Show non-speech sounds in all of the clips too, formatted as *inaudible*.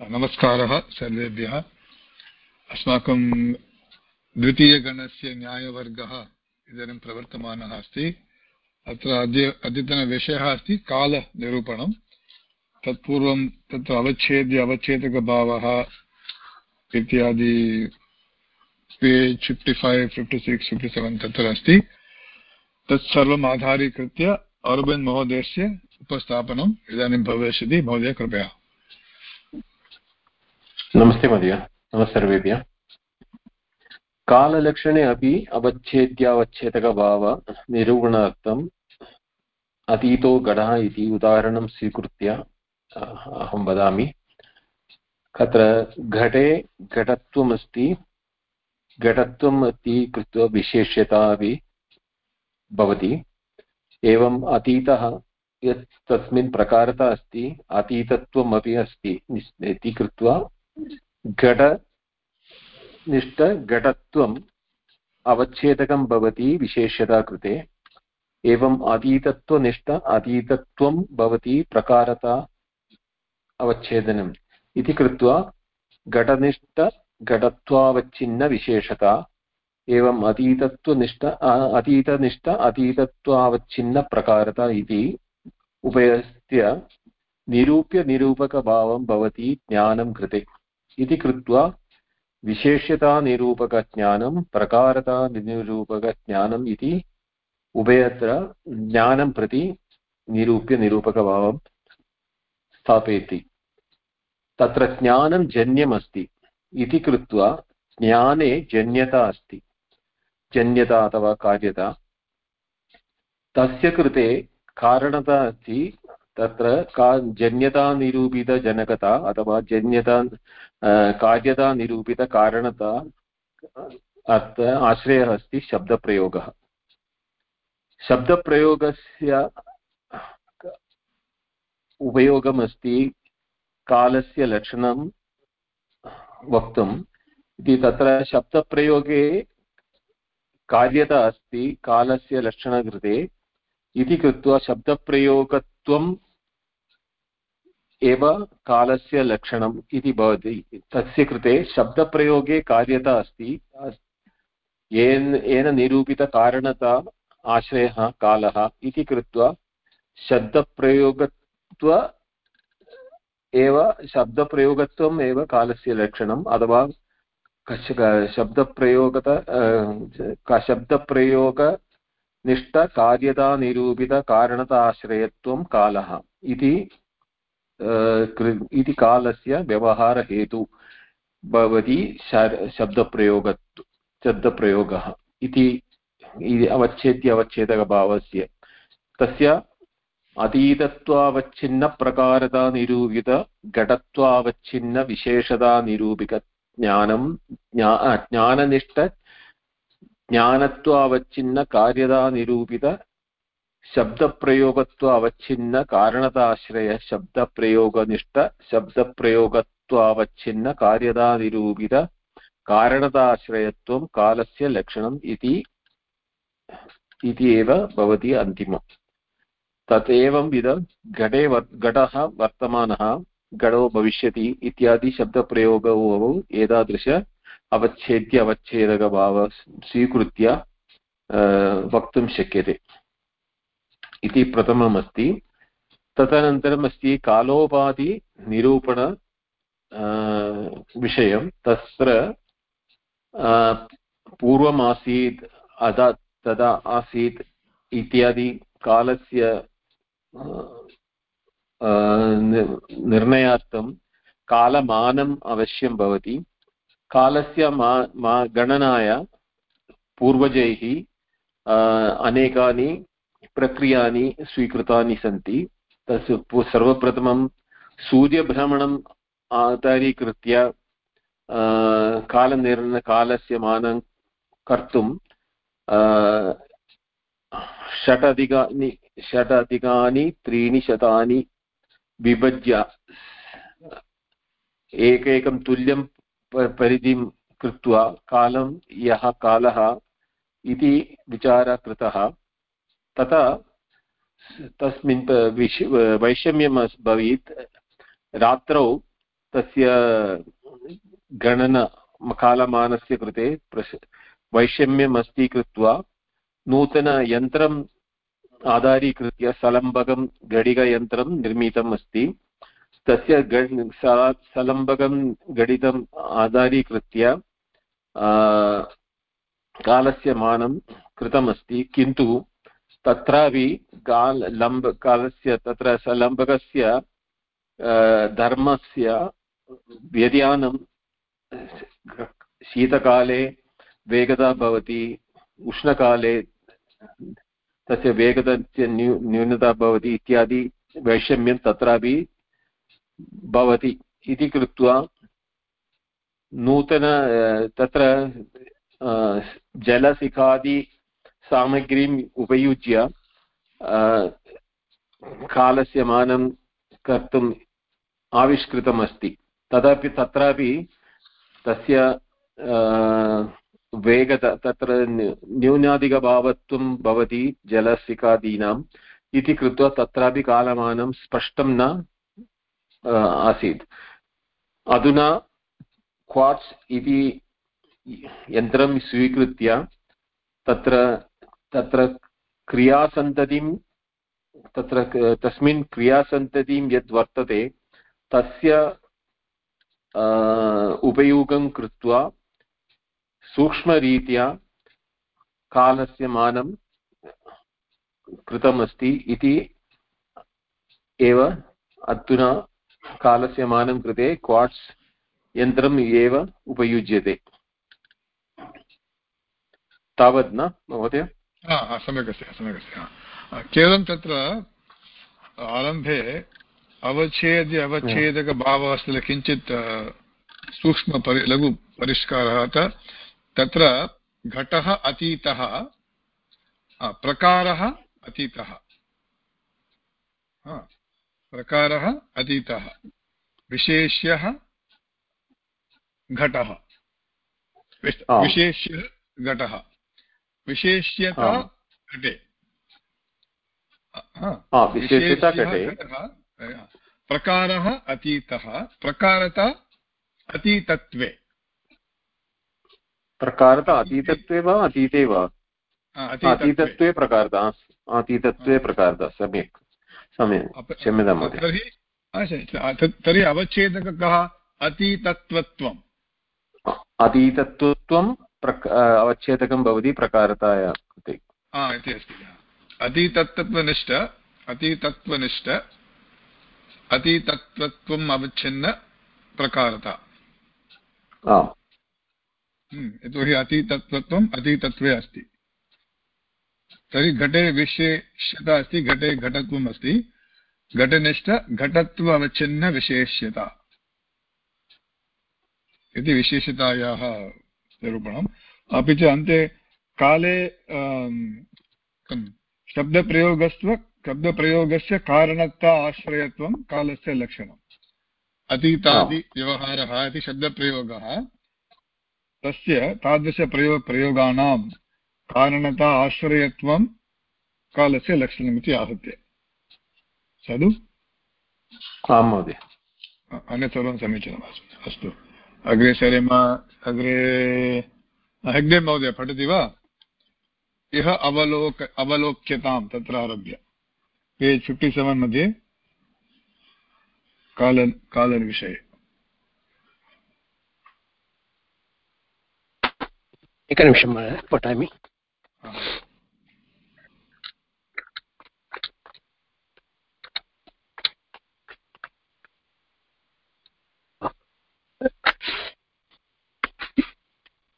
नमस्कारः, सर्वेभ्यः। अस्माकं द्वितीयगणस्य न्यायवर्गः इदानीं प्रवर्तमानः अस्ति। अत्र अद्य अद्यतनविषयः अस्ति कालनिरूपणं। तत्पूर्वं तत्र अवच्छेद्य अवच्छेदकभावः इत्यादि page fifty five fifty six fifty seven तत्र अस्ति। तत्सर्वम् आधारीकृत्य अरविन्द् महोदयस्य उपस्थापनम् इदानीं भविष्यति। महोदय, कृपया। नमस्ते महोदय नमः सर्वेभ्यः। काललक्षणे अपि अवच्छेद्यावच्छेदकभावनिरूपणार्थम् अतीतो गणः इति उदाहरणं स्वीकृत्य अहं वदामि। तत्र घटे घटत्वमस्ति, घटत्वम् इति कृत्वा विशेष्यता अपि भवति। एवम् अतीतः यत् तस्मिन् प्रकारता अस्ति अतीतत्वम् अपि अस्ति इति कृत्वा घटनिष्ठघटत्वम् अवच्छेदकं भवति विशेष्यता कृते। एवम् अतीतत्वनिष्ठ अतीतत्वं भवति प्रकारता अवच्छेदनम्। इति कृत्वा घटनिष्ठ घटत्वावच्छिन्नविशेषता एवम् अतीतत्वनिष्ठ अतीतनिष्ठ अतीतत्वावच्छिन्नप्रकारता इति उभयस्य निरूप्य भवति ज्ञानं कृते। इति कृत्वा विशेष्यतानिरूपकज्ञानं, प्रकारतानिरूपकज्ञानम् इति उभयत्र ज्ञानं प्रति निरूप्य निरूपकभावं स्थापयति। तत्र ज्ञानं जन्यमस्ति। इति कृत्वा ज्ञाने जन्यता अस्ति। जन्यता अथवा कार्यता। तस्य कृते कारणता अस्ति तत्र का जन्यतानिरूपितजनकता अथवा जन्यता कार्यतानिरूपितकारणता अर्थ आश्रयः अस्ति शब्दप्रयोगः। शब्दप्रयोगस्य उपयोगमस्ति कालस्य लक्षणं वक्तुम्। इति तत्र शब्दप्रयोगे कार्यता अस्ति कालस्य लक्षणकृते। इति कृत्वा शब्दप्रयोगत्वम् एव कालस्य लक्षणम् इति भवति। तस्य कृते शब्दप्रयोगे कार्यता अस्ति। येन येन निरूपितकारणता आश्रयः कालः इति कृत्वा शब्दप्रयोगत्व एव, शब्दप्रयोगत्वम् एव कालस्य लक्षणम्। अथवा शब्दप्रयोगत शब्दप्रयोगनिष्ठकार्यतानिरूपितकारणताश्रयत्वं कालः इति इति कालस्य व्यवहारहेतु भवति शब्दप्रयोग शब्दप्रयोगः इति अवच्छेद्य अवच्छेदकभावस्य। तस्य अतीतत्वावच्छिन्नप्रकारतानिरूपितघटत्वावच्छिन्नविशेषतानिरूपितज्ञानं ज्ञाननिष्ठ ज्ञानत्वावच्छिन्नकार्यतानिरूपित शब्दप्रयोगत्व अवच्छिन्न कारणताश्रय शब्दप्रयोगनिष्ठ शब्दप्रयोगत्वावच्छिन्न कार्यतानिरूपित कारणताश्रयत्वं कालस्य लक्षणम् इति इति एव भवति अन्तिमम्। तत् एवंविध घटे वर् घटः वर्तमानः, घटो भविष्यति इत्यादि शब्दप्रयोगौ एतादृश अवच्छेद्य अवच्छेदकभाव स्वीकृत्य वक्तुं शक्यते। इति प्रथमम् अस्ति तदनन्तरम् अस्ति कालोपाधिनिरूपण विषयं। तत्र पूर्वमासीत्, अदा, तदा आसीत् इत्यादि कालस्य निर्णयार्थं कालमानम् अवश्यं भवति। कालस्य मा मा, गणनाय पूर्वजैः अनेकानि प्रक्रियानि स्वीकृतानि सन्ति। तस्य सर्वप्रथमं सूर्यभ्रमणम् आधारीकृत्य कालनिर्ण, कालस्य मानं कर्तुं षटधिकानि षटधिकानि त्रीणि शतानि विभज्य, एकैकं तुल्यं परिधिं कृत्वा कालं यः, कालः इति विचारः कृतः तथा तस्मिन् विश् वैषम्यं भवेत्। रात्रौ तस्य गणन कालमानस्य कृते प्रश वैषम्यम् अस्ति कृत्वा नूतनयन्त्रम् आधारीकृत्य सलम्बकं घटिकयन्त्रं निर्मितम् अस्ति। तस्य सलम्बकं घटितम् आधारीकृत्य कालस्य मानं कृतमस्ति किन्तु तत्रापि काल लम्ब कालस्य तत्र सलम्बकस्य धर्मस्य व्यതിയാनं शीतकाले वेगता भवति, उष्णकाले तस्य वेगतस्य न्यू, न्यूनता भवति इत्यादि वैषम्यं तत्रापि भवति इति कृत्वा नूतन तत्र जलशिखादि सामग्रीम् उपयुज्य कालस्य मानं कर्तुम् आविष्कृतमस्ति। तदपि, तत्रापि तस्य वेगत, तत्र न्यूनाधिकभावत्वं भवति जलशिखादीनाम् इति कृत्वा तत्रापि कालमानं स्पष्टं न आसीत्। अधुना क्वाट्स् इति यन्त्रं स्वीकृत्य तत्र तत्र क्रियासन्ततिं तत्र तस्मिन् क्रियासन्ततिं यद् वर्तते, तस्य उपयोगं कृत्वा सूक्ष्मरीत्या कालस्य मानं कृतमस्ति इति एव अधुना कालस्य मानं कृते क्वाट्स् यन्त्रम् एव उपयुज्यते। तावत् न, महोदय? सम्यक् अस्ति सम्यक् अस्ति केवलं तत्र आरम्भे अवच्छेद्य अवच्छेदकभावः अस्ति किल किञ्चित् सूक्ष्मपरि लघु परिष्कारः तत्र घटः अतीतः प्रकारः अतीतः प्रकारः अतीतः विशेष्यः घटः विशेष्यः घटः। विशेष्यता घटे। प्रकारः अतीतः प्रकारता अतीतत्वे। प्रकारता अतीतत्वे वा अतीते वा? अतीतत्वे। प्रकारता अतीतत्वे प्रकारता सम्यक्। सम्यक् क्षम्यतां महोदय। तर्हि अवच्छेदकः कः अतीतत्वत्वम् अतीतत्वत्वं अवच्छेदकं भवति प्रकारताया कृते। इति अस्ति। अतीतत्वनिष्ठ अतीतत्वनिष्ठ अतीतत्वत्वम् अवच्छिन्न प्रकारता। हम्म, यतोहि अतीतत्वत्वम् अतीतत्वे अस्ति। तर्हि घटे विशेष्यता अस्ति घटे घटत्वम् अस्ति। घटनिष्ठ घटत्व अवच्छिन्नविशेष्यता इति विशेषतायाः निरूपणम्। अपि च अन्ते काले शब्दप्रयोगस्त्व शब्दप्रयोगस्य कारणता आश्रयत्वं कालस्य लक्षणम्। अतीतादिव्यवहारः इति शब्दप्रयोगः तस्य तादृशप्रयोग प्रयोगाणां कारणता आश्रयत्वं कालस्य लक्षणमिति आहत्य। साधु आं महोदय। अन्यत् सर्वं समीचीनम् अस्तु। अग्रे सरेम अग्रे हेग्डे महोदय पठति वा? इह अवलोक अवलोक्यतां तत्र आरभ्य। पेज् फिफ्टि सेवेन् मध्ये काल कालविषये एकनिमिषं पठामि।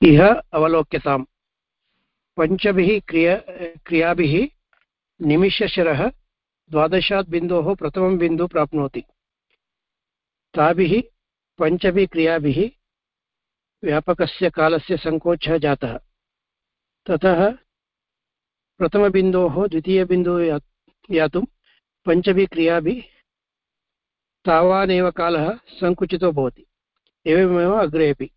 इह अवलोक्यताम्। पञ्चभिः क्रिया, क्रियाभिः निमिषशरः द्वादशात् बिन्दोः प्रथमं बिन्दु प्राप्नोति। ताभिः पञ्चभिः क्रियाभिः व्यापकस्य कालस्य सङ्कोचः जातः। ततः प्रथमबिन्दोः द्वितीयबिन्दुः या यातुं पञ्चभिः क्रियाभिः तावानेव कालः सङ्कुचितो भवति। एवमेव अग्रेपि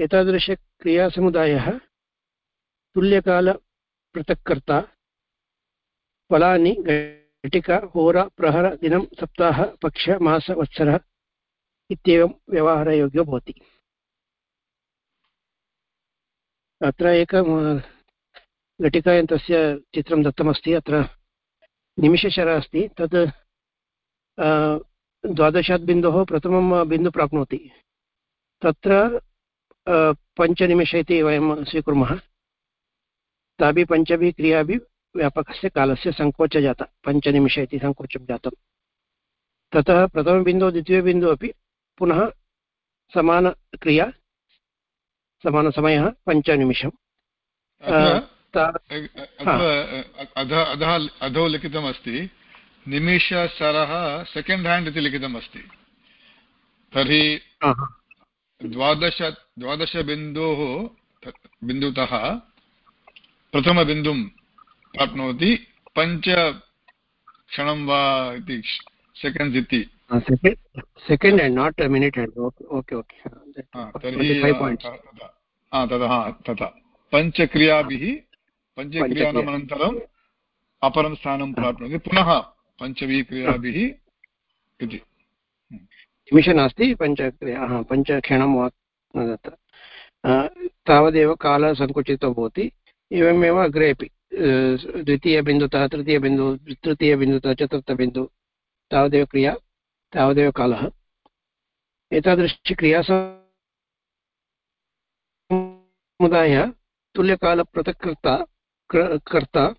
एतादृशक्रियासमुदायः तुल्यकालपृथक्कर्ता फलानि घटिका होरा प्रहर दिनं सप्ताह पक्ष मास वत्सरः इत्येवं व्यवहारयोग्यो भवति। अत्र एकं घटिकायां तस्य चित्रं दत्तमस्ति। अत्र निमिषशरः अस्ति। अ, द्वादशात् बिन्दोः प्रथमं बिन्दु प्राप्नोति। तत्र पञ्चनिमिष इति वयं स्वीकुर्मः। ताभिः पञ्चभिः क्रियाभिः व्यापकस्य कालस्य सङ्कोच जाता पञ्चनिमिष इति सङ्कोचं जातं। ततः प्रथमबिन्दुः द्वितीयबिन्दुः अपि पुनः समानक्रिया समानसमयः पञ्चनिमिषं अत्र अत्र अधः लिखितमस्ति। निमिषसरः सेकेण्ड् हेण्ड् इति लिखितमस्ति। तर्हि। द्वादश द्वादशबिन्दोः बिन्दुतः प्रथमबिन्दुं प्राप्नोति पञ्च क्षणं वा इति सेकेण्ड्स् इति। Second hand not minute hand okay okay तर्हि तथा हा, तथा पञ्चक्रियाभिः पञ्चक्रियाणाम् अनन्तरम् अपरं स्थानं प्राप्नोति। पुनः पञ्चभिः क्रियाभिः इति। निमिष नास्ति पञ्चक्रिया पञ्चक्षणं वा तत्र। अ, तावदेव कालः सङ्कुचितो भवति। एवमेव अग्रे अपि अ, द्वितीयबिन्दुतः तृतीयबिन्दु तृतीयबिन्दुतः चतुर्थबिन्दु तावदेव क्रिया तावदेव कालः। एतादृशी क्रिया समुदायः तुल्यकालपृथक्कृता कर्ता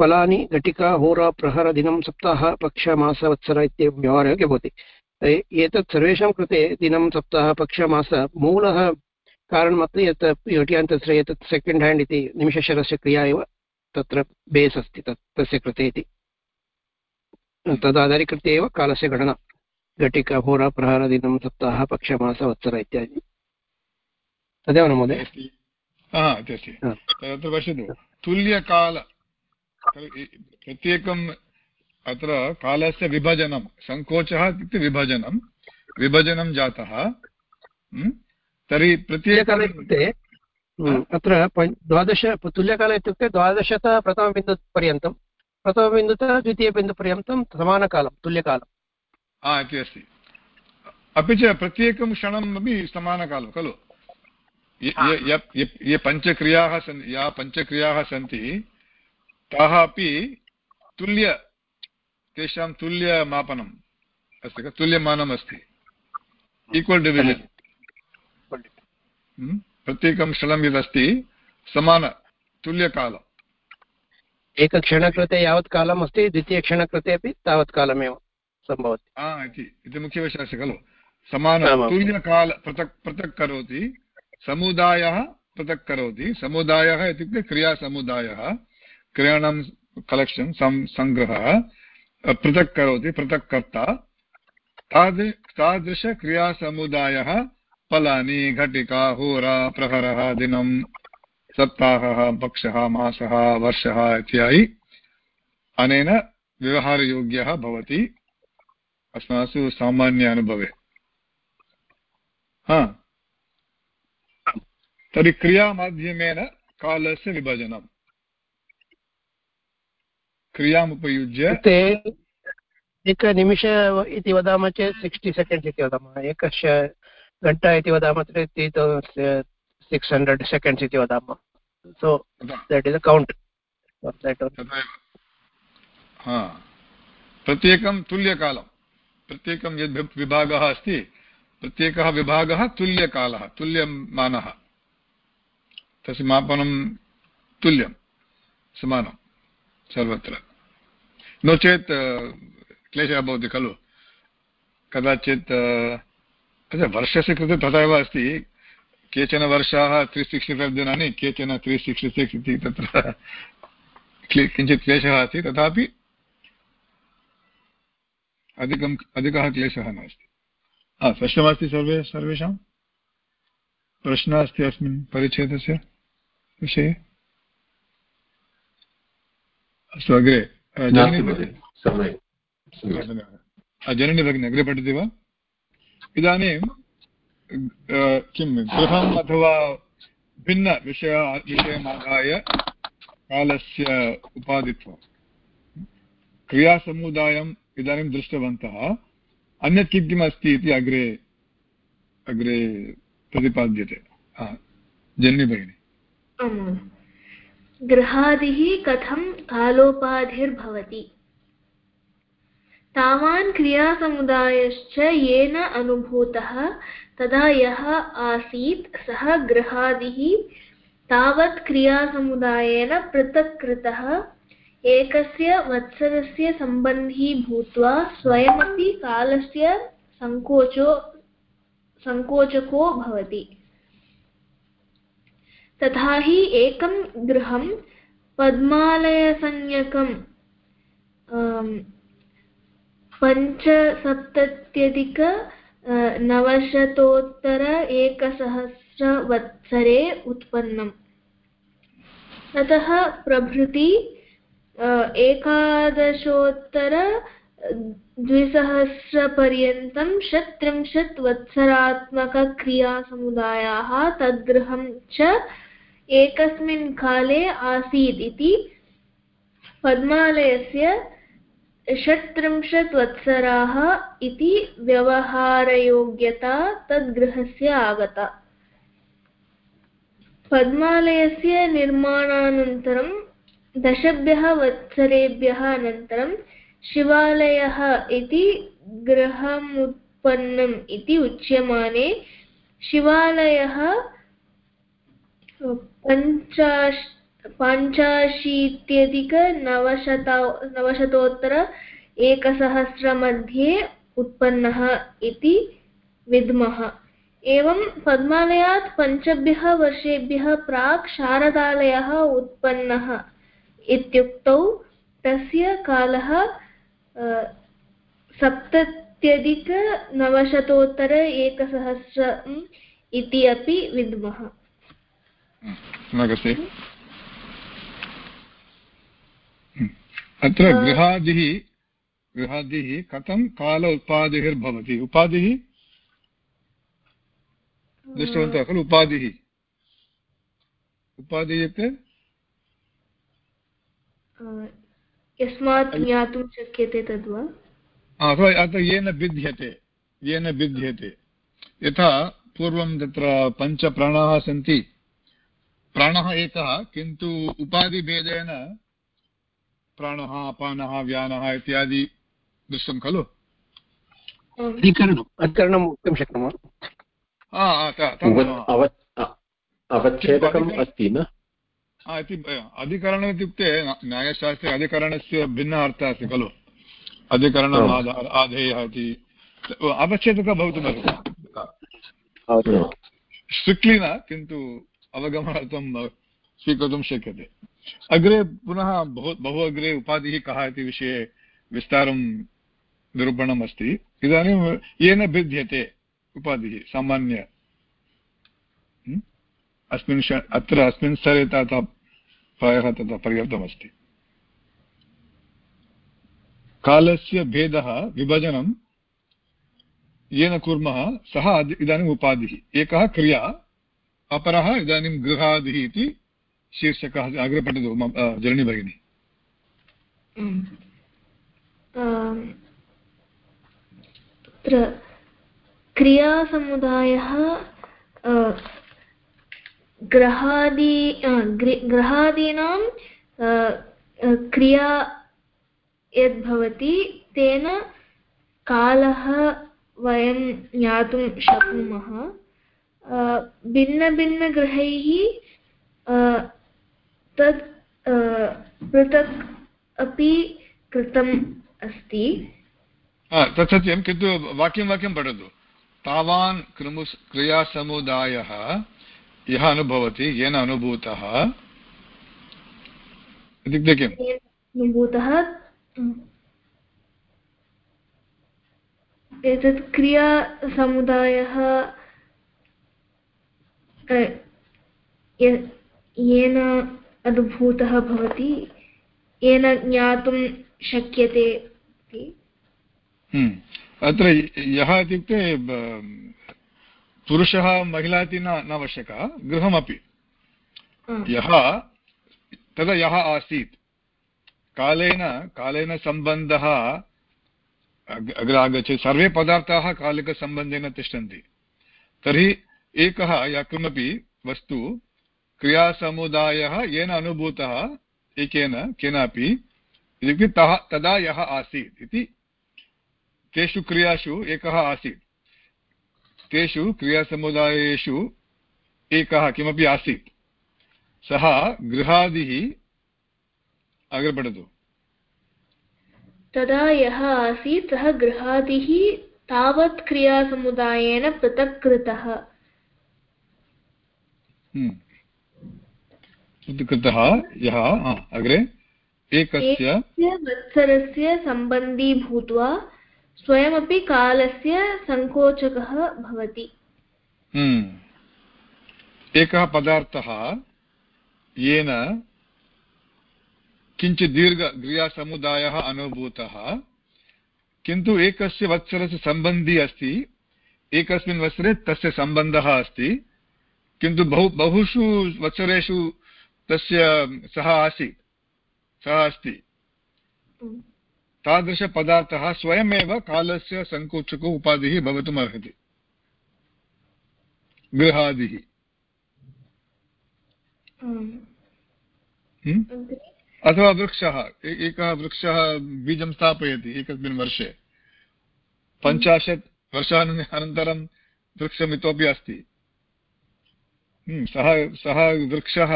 फलानि घटिका होरा प्रहर दिनं सप्ताह पक्ष मास वत्सर इत्येवं व्यवहारयोग्य भवति एतत् सर्वेषां कृते दिनं सप्ताह पक्ष मास मूलः कारणमस्ति यत् योट्यान्तस्य एतत् सेकेण्ड् हेण्ड् इति निमिषशरस्य क्रिया एव तत्र बेस् अस्ति तत् तस्य कृते इति। तदाधारीकृत्य एव कालस्य गणना घटिका होरा प्रहर दिनं सप्ताह पक्ष मास वत्सर इत्यादि। तदेव न महोदय? पश्यतु। तुल्यकाल प्रत्येकम् अत्र कालस्य विभजनं सङ्कोचः इत्युक्ते विभजनं विभजनं जातः हं? तर्हि तुल्यकाल प्रत्येकं इत्युक्ते अत्र द्वादश तुल्यकाल इत्युक्ते द्वादशतः प्रथमबिन्दुपर्यन्तं प्रथमबिन्दुतः द्वितीयबिन्दुपर्यन्तं समानकालं तुल्यकालं हा इति अस्ति अपि च प्रत्येकं क्षणम् अपि समानकालं खलु ये पञ्चक्रियाः सन् या पञ्चक्रियाः सन्ति ताः अपि तुल्य तेषां तुल्यमापनम् अस्ति खलु? तुल्यमानम् अस्ति। ईक्वल् डिविजन् प्रत्येकं क्षणं यदस्ति समान तुल्यकालम् एकक्षणकृते यावत् कालम् अस्ति द्वितीयक्षणकृते अपि तावत् कालमेव सम्भवति। हा इति। इति मुख्यविषयः अस्ति खलु? समान तुल्यकाल पृथक् पृथक् करोति समुदायः पृथक् करोति। समुदायः इत्युक्ते क्रियासमुदायः। क्रियाणां कलेक्षन् सङ्ग्रहः पृथक् करोति, पृथक् कर्ता। तादृ, तादृशक्रियासमुदायः फलानि घटिका, होरा, प्रहरः दिनं, सप्ताहः, पक्षः, मासः, वर्षः इत्यादि। अनेन व्यवहारयोग्यः भवति। अस्मासु सामान्य अनुभवे। तर्हि क्रियामाध्यमेन कालस्य विभजनम्। क्रियाम् उपयुज्य? इत्युक्ते एकनिमिष इति वदामः चेत् सिक्स्टि सेकेण्ड्स् इति वदामः। एकश घण्टा इति वदामः चेत् सिक्स् हण्ड्रेड् सेकेण्ड्स् इति वदामः। So that is a count प्रत्येकं तुल्यकालं। प्रत्येकं यद् विभागः अस्ति प्रत्येकः विभागः तुल्यकालः तुल्यमानः। तस्य मापनं तुल्यं समानं सर्वत्र। नो चेत् क्लेशः भवति खलु। कदाचित् अच्छा वर्षस्य कृते तथैव अस्ति। केचन वर्षाः त्री सिक्स्टि फैव् दिनानि, केचन त्री सिक्स्टि सिक्स् इति तत्र किञ्चित् क्लेशः अस्ति तथापि अधिकम् अधिकः क्लेशः नास्ति। हा स्पष्टमस्ति सर्वे, सर्वेषां? प्रश्नः अस्ति अस्मिन् परिच्छेदस्य विषये? अस्तु अग्रे जननी भगिनी? जननी अग्रे पठति वा? इदानीं किं गृहम् अथवा भिन्नविषय विषयमादाय कालस्य उपाधित्वं क्रियासमुदायम् इदानीं दृष्टवन्तः। अन्यत् किं किम् अस्ति इति अग्रे अग्रे प्रतिपाद्यते। जन्मि भगिनि। गृहादिः कथं कालोपाधिर्भवति तावान् क्रियासमुदायश्च येन अनुभूतः, तदा यः आसीत्, सः गृहादिः तावत् क्रियासमुदायेन पृथक् कृतः एकस्य वत्सरस्य सम्बन्धी भूत्वा स्वयमपि कालस्य सङ्कोचो सङ्कोचको भवति। तथा हि एकं गृहं पद्मालयसंज्ञकं पञ्चसप्तत्यधिक नवशतोत्तर एकसहस्रवत्सरे उत्पन्नम्। ततः प्रभृति एकादशोत्तर षट्त्रिंशत् वत्सरात्मकक्रियासमुदायाः तद्गृहं च एकस्मिन् काले आसीत् इति पद्मालयस्य षट्त्रिंशत् वत्सराः इति व्यवहारयोग्यता तद्गृहस्य आगता। पद्मालयस्य निर्माणानन्तरं, दशभ्यः वत्सरेभ्यः अनन्तरं शिवालयः इति गृहमुत्पन्नम् इति उच्यमाने शिवालयः पञ्चाश पञ्चाशीत्यधिकनवशत नवशतोत्तर एकसहस्रमध्ये उत्पन्नः इति विद्मः। एवं पद्मालयात् पञ्चभ्यः वर्षेभ्यः प्राक् शारदालयः उत्पन्नः इत्युक्तौ तस्य कालः सप्तत्यधिकनवशतोत्तर एकसहस्रम् इति अपि विद्मः। अत्र गृहादिः गृहादिः कथं काल उपाधिर्भवति उपाधिः? दृष्टवन्तः खलु उपाधिः। उपाधिः इत्युक्ते? यस्मात् ज्ञातुं शक्यते तद्वा? अथवा अत्र येन भिद्यते येन भिद्यते यथा पूर्वं तत्र पञ्चप्राणाः सन्ति। प्राणः एकः किन्तु उपाधिभेदेन प्राणः अपानः व्यानः इत्यादि दृष्टं खलु? अधिकरणम्। अधिकरणं वक्तुं शक्नुमः। अवच्छेदकम् अस्ति न? अधिकरणम् इत्युक्ते न्यायशास्त्रे अधिकरणस्य भिन्नः अर्थः अस्ति खलु? अधिकरणम् आधेयः इति। अवच्छेदकः भवितुमर्हति स्ट्रिक्ट्लि न किन्तु अवगमनार्थं स्वीकर्तुं शक्यते। अग्रे पुनः बहु बहु अग्रे उपाधिः कः इति विषये विस्तारं निरूपणम् अस्ति। इदानीं येन भिद्यते उपाधिः, सामान्य। अस्मिन् अत्र अस्मिन् स्तरे तथा प्रायः तथा पर्याप्तमस्ति। कालस्य भेदः, विभजनं, येन कुर्मः सः इदानीम् उपाधिः। एकः क्रिया अपरः इदानीं गृहादिः इति शीर्षकः अग्रे पठतु जननी भगिनी। तत्र क्रियासमुदायः ग्रहादि ग्रहादीनां क्रिया यद्भवति, तेन कालः वयं ज्ञातुं शक्नुमः। भिन्नभिन्नगृहैः तत् पृथक् अपि कृतम् अस्ति। तत् सत्यं किन्तु वाक्यं वाक्यं पठतु। तावान् क्रमुस् क्रियासमुदायः यः अनुभवति येन अनुभूतः? इत्युक्ते किम् अनुभूतः एतत् क्रियासमुदायः येन अनुभूतः भवति येन ज्ञातुं शक्यते हम्म। अत्र यः इत्युक्ते पुरुषः महिला इति न आवश्यकः गृहमपि। यः तदा यः आसीत् कालेन कालेन सम्बन्धः अग्रे आगच्छति। सर्वे पदार्थाः कालिकसम्बन्धेन तिष्ठन्ति। तर्हि एकः या किमपि वस्तु क्रियासमुदायः येन अनुभूतः, एकेन केनापि इत्युक्ते तः, तदा यः आसीत् इति। तेषु क्रियासु एकः आसीत्। तेषु क्रियासमुदायेषु एकः किमपि आसीत्। सः गृहादिः अग्रे पठतु तदा यः आसीत्, सः गृहादिः तावत् क्रियासमुदायेन पृथक् कृतः। इति कृतः यः अग्रे एकस्य वत्सरस्य सम्बन्धी भूत्वा स्वयमपि कालस्य सङ्कोचकः भवति। हम्म। एकः पदार्थः येन किञ्चित् दीर्घ क्रियासमुदायः अनुभूतः किन्तु एकस्य वत्सरस्य सम्बन्धी अस्ति एकस्मिन् वत्सरे तस्य सम्बन्धः अस्ति। किन्तु बहु बहुषु वत्सरेषु तस्य सः आसीत्। सः अस्ति। तादृशपदार्थः स्वयमेव कालस्य सङ्कोचको उपाधिः भवितुम् अर्हति गृहादिः? अथवा वृक्षः। एकः वृक्षः बीजं स्थापयति एकस्मिन् वर्षे। पञ्चाशत् वर्षान् अनन्तरं वृक्षम् इतोपि अस्ति। सः सः वृक्षः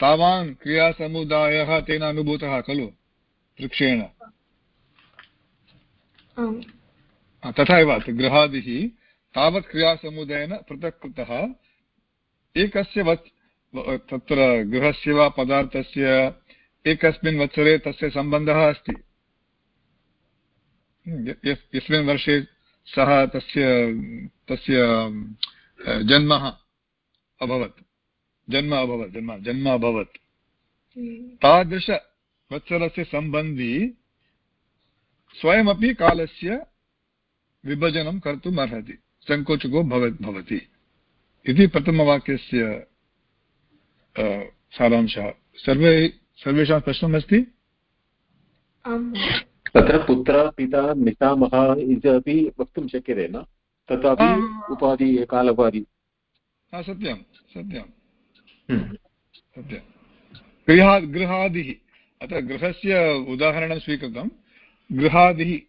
तावान् क्रियासमुदायः तेन अनुभूतः खलु वृक्षेण। तथा एव गृहादिः तावत् क्रियासमुदायेन पृथक् कृतः एकस्य वत् तत्र गृहस्य वा पदार्थस्य एकस्मिन् वत्सरे तस्य सम्बन्धः अस्ति। हम्म, यस्मिन् वर्षे सः तस्य तस्य जन्म अभवत्। जन्म अभवत् जन्म जन्म अभवत्। हम्म। तादृशवत्सरस्य सम्बन्धी स्वयमपि कालस्य विभजनं कर्तुम् अर्हति। सङ्कोचको भव भवति। इति प्रथमवाक्यस्य सारांशः। सर्वे सर्वेषां प्रश्नमस्ति तत्र पुत्र पिता पितामहः इति अपि वक्तुं शक्यते न? तथापि उपाधि कालोपाधि सत्यं सत्यं हम्म। सत्यं गृहा गृहादिः अत्र गृहस्य उदाहरणं स्वीकृतं गृहादिः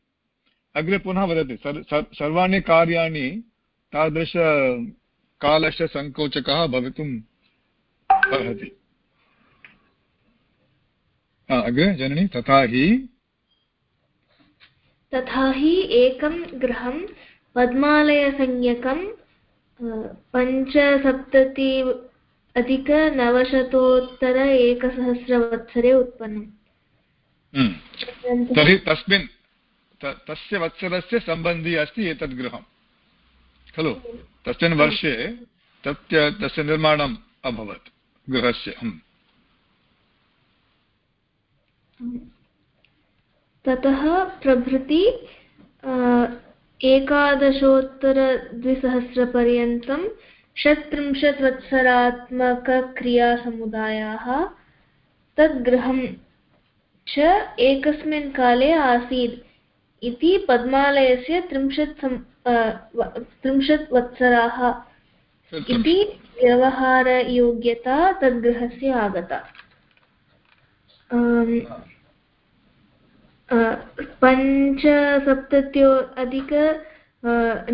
अग्रे पुनः वदति सर् सर्- सर्वाणि कार्याणि तादृशकालस्य सङ्कोचकः भवितुम् अर्हति अग्रे जननी तथा हि तथा हि एकं गृहं पद्मालयसंज्ञकं पञ्चसप्तति अधिकनवशतोत्तर एकसहस्रवत्सरे उत्पन्नम् हम्म। तर्हि तस्मिन् तस्य वत्सरस्य सम्बन्धी अस्ति एतद् गृहं खलु तस्मिन् वर्षे तस्य तस्य निर्माणम् अभवत् गृहस्य। ततः प्रभृति एकादशोत्तरद्विसहस्रपर्यन्तं षट्त्रिंशत् वत्सरात्मकक्रियासमुदायाः तद्गृहं च एकस्मिन् काले आसीत् इति पद्मालयस्य त्रिंशत् त्रिंशत् वत्सराः इति व्यवहारयोग्यता तद्गृहस्य आगता। पञ्चसप्तत्यो अधिक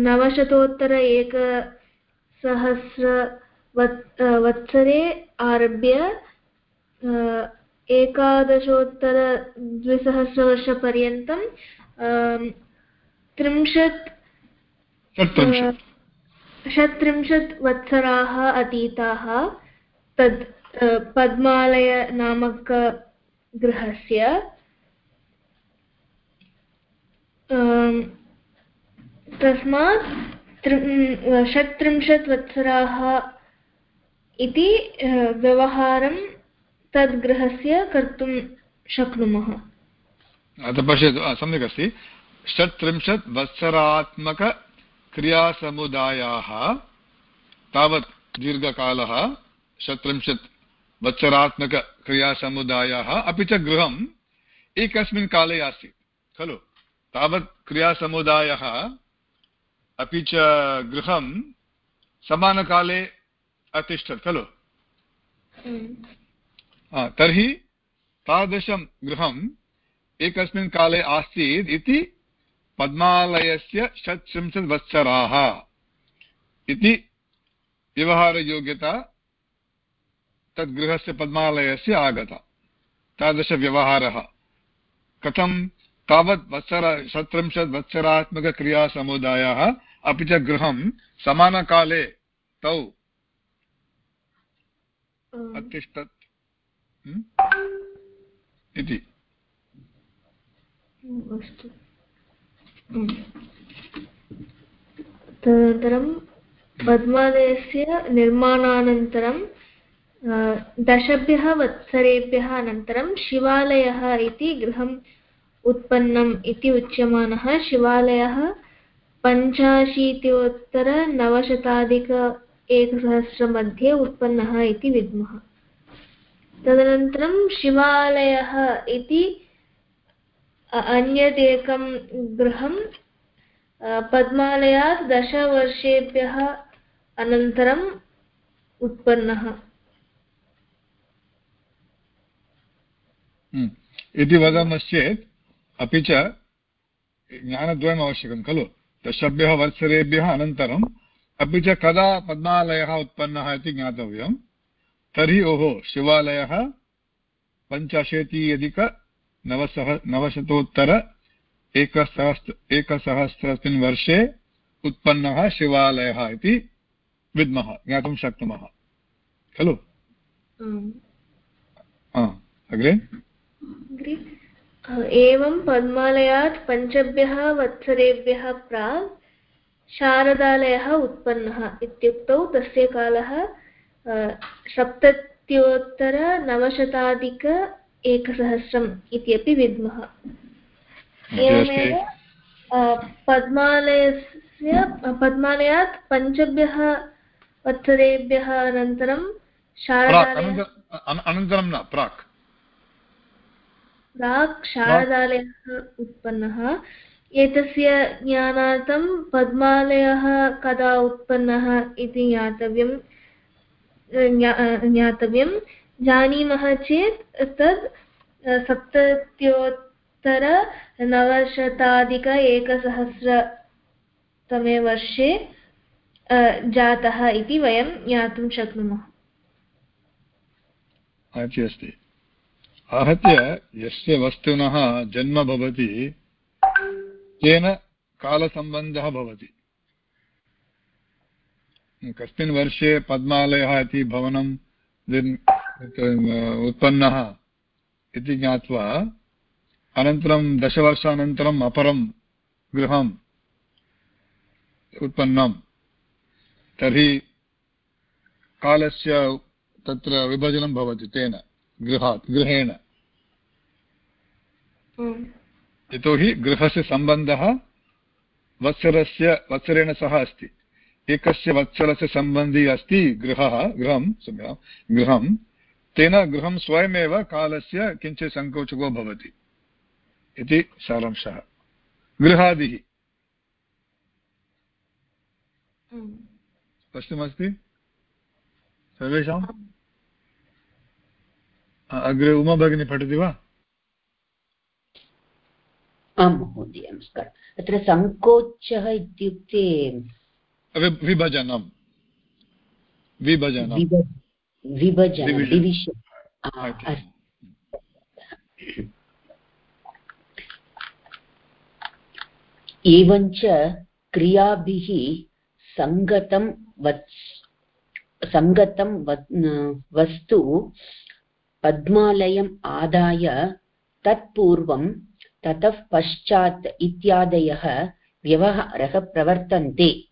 नवशतोत्तर एकसहस्र वत्सरे आरभ्य एकादशोत्तरद्विसहस्रवर्षपर्यन्तं त्रिंशत् षट्त्रिंशत् वत्सराः अतीताः तद् पद्मालयनामकगृहस्य तस्मात् त्रि- षट्त्रिंशत् वत्सराः इति अ, व्यवहारं तद्गृहस्य कर्तुं शक्नुमः। अत्र पश्यतु सम्यक् अस्ति। षट्त्रिंशत् वत्सरात्मकक्रियासमुदायाः तावत् दीर्घकालः षट्त्रिंशत् वत्सरात्मकक्रियासमुदायाः अपि च गृहम् एकस्मिन् काले आसीत् खलु? तावत् क्रियासमुदायः अपि च गृहं समानकाले अतिष्ठत् खलु? हम्म। तर्हि तादृशं गृहम् एकस्मिन् काले आसीत् इति पद्मालयस्य षट्त्रिंशत् वत्सराः इति व्यवहारयोग्यता तद्गृहस्य पद्मालयस्य आगता। तादृशव्यवहारः। कथं तावत् वत्सर षट्त्रिंशत् वत्सरात्मकक्रियासमुदायः अपि च गृहं समानकाले तौ। अतिष्ठत्। इति। तदनन्तरं पद्मालयस्य निर्माणानन्तरं दशभ्यः वत्सरेभ्यः अनन्तरं शिवालयः इति गृहम् उत्पन्नम् इति उच्यमानः शिवालयः पञ्चाशीत्योत्तरनवशताधिक एकसहस्रमध्ये उत्पन्नः इति विद्मः तदनन्तरं शिवालयः इति अन्यदेकं गृहं पद्मालयात् दशवर्षेभ्यः अनन्तरम् उत्पन्नः हम्म। इति वदामश्चेत् अपि च ज्ञानद्वयम् आवश्यकं खलु? दशभ्यः वत्सरेभ्यः अनन्तरम् अपि च कदा पद्मालयः उत्पन्नः इति ज्ञातव्यं तर्हि ओहो शिवालयः पञ्चाशीत्यधिकनवसह नवशतोत्तर एकसहस्र एकसहस्रस्मिन् वर्षे उत्पन्नः शिवालयः इति विद्मः ज्ञातुं शक्नुमः। खलु? अग्रे? एवं पद्मालयात् पञ्चभ्यः वत्सरेभ्यः प्राक् शारदालयः उत्पन्नः। इत्युक्तौ तस्य कालः सप्तत्योत्तरनवशताधिक एकसहस्रम् इत्यपि विद्मः। एवमेव पद्मालयस्य पद्मालयात् पञ्चभ्यः वत्सरेभ्यः अनन्तरं शारदालयः अनन्तरं न प्राक् प्राक् शारदालयः उत्पन्नः। एतस्य ज्ञानार्थं पद्मालयः कदा उत्पन्नः इति ज्ञातव्यं ज्ञातव्यं। जानीमः चेत् तद् सप्तत्योत्तरनवशताधिक एकसहस्रतमे वर्षे जातः इति वयं ज्ञातुं शक्नुमः। अस्ति आहत्य यस्य वस्तुनः जन्म भवति, तेन कालसम्बन्धः भवति। कस्मिन् वर्षे पद्मालयः इति भवनं उत्पन्नः इति ज्ञात्वा, अनन्तरं दशवर्षानन्तरम् अपरं गृहम् उत्पन्नं तर्हि कालस्य तत्र विभजनं भवति तेन, गृहात्, गृहेण। यतोहि गृहस्य सम्बन्धः वत्सरस्य वत्सरेण सह अस्ति। एकस्य वत्सरस्य सम्बन्धी अस्ति गृहः गृहं गृहं तेन गृहं स्वयमेव कालस्य किञ्चित् सङ्कोचको भवति इति सारांशः। गृहादिः। स्पष्टमस्ति? सर्वेषाम् अग्रे उमा भगिनी पठति वा? आं महोदय नमस्कारः अत्र सङ्कोचः इत्युक्ते विभजनं विभजनं विभजनं डिविशन् एवञ्च क्रियाभिः सङ्गतं सङ्गतं वस्तु पद्मालयम् आदाय तत्पूर्वं ततः पश्चात् इत्यादयः व्यवहारः प्रवर्तन्ते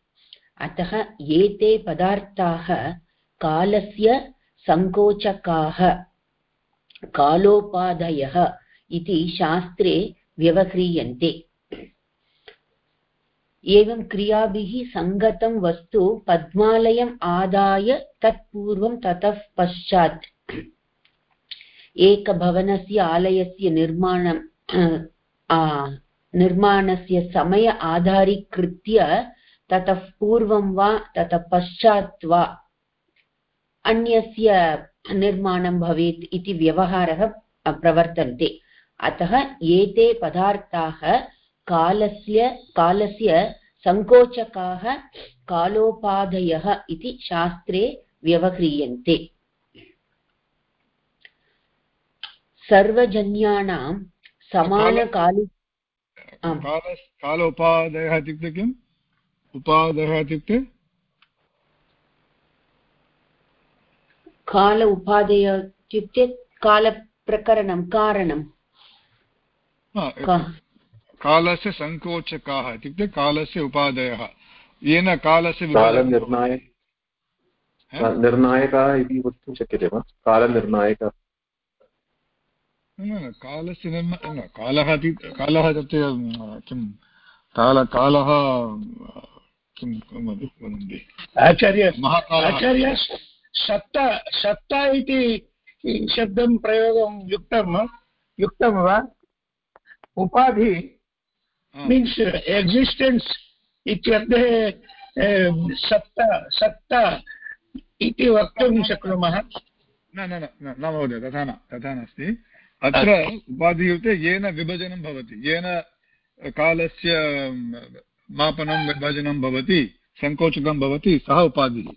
अतः एते पदार्थाः कालस्य सङ्कोचकाः। कालोपाधयः इति शास्त्रे व्यवह्रियन्ते। एवं क्रियाभिः सङ्गतं वस्तु पद्मालयम् आदाय तत्पूर्वं ततः पश्चात्। एकभवनस्य आलयस्य निर्माणं निर्माणस्य समय आधारीकृत्य ततः पूर्वं वा ततः पश्चात् वा अन्यस्य निर्माणं भवेत् इति व्यवहारः प्रवर्तन्ते अतः एते पदार्थाः कालस्य कालस्य सङ्कोचकाः कालोपाधयः इति शास्त्रे व्यवह्रियन्ते सर्वजन्यानां समानकालि काल काल उपादयः इत्युक्ते किम्? उपादयः इत्युक्ते? काल उपादेय इत्युक्ते कालप्रकरणं कारणं। कालस्य सङ्कोचकाः इत्युक्ते कालस्य उपादयः। येन कालस्य कालनिर्णाय निर्णायकः इति वक्तुं शक्यते वा? कालनिर्णायकः। न कालस्य निर्म न कालः इति कालः अं, किं काल कालः किं वदन्ति? आचार्य आचार्य सत्ता सत्ता इति शब्दं प्रयोगं युक्तं युक्तं वा? उपाधि मीन्स् एक्सिस्टेन्स् इत्यर्थे सत्ता सत्ता इति वक्तुं शक्नुमः न न न न न महोदय तथा न तथा नास्ति। अत्र उपाधियुक्ते येन विभजनं भवति येन कालस्य मापनं विभजनं भवति सङ्कोचकं भवति सः उपाधिः।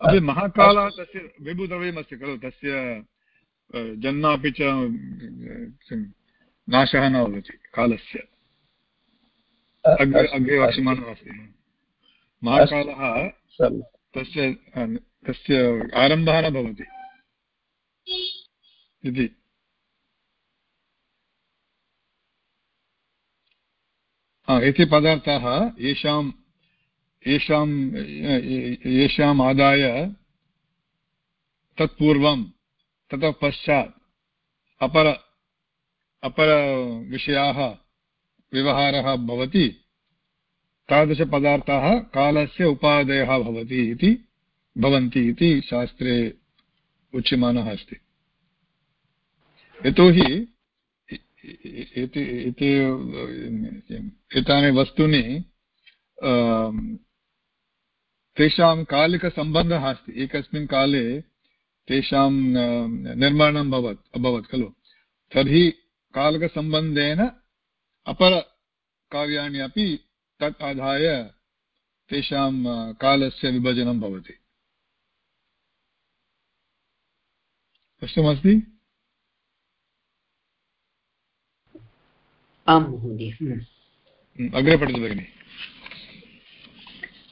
अपि महाकालः तस्य विभुद्रव्यमस्ति खलु तस्य जन्म अपि च नाशः न भवति कालस्य। अग्रे वक्ष्यमाणः महाकालः तस्य तस्य आरम्भः न भवति। इति। एते पदार्थाः येषां येषां येषाम् आदाय तत्पूर्वं, ततः पश्चात् अपर अपरविषयाः व्यवहारः भवति, तादृशपदार्थाः कालस्य उपादयः भवति इति भवन्ति इति शास्त्रे उच्यमानः अस्ति। यतोहि एते एतानि वस्तूनि तेषां कालिकसम्बन्धः अस्ति। एकस्मिन् काले तेषां निर्माणं भवत्, अभवत् खलु। तर्हि कालकसम्बन्धेन अपरकार्याणि अपि तत् आधाय तेषां कालस्य विभजनं भवति। स्पष्टमस्ति आं महोदय। हम्म। अग्रे पठतु भगिनि।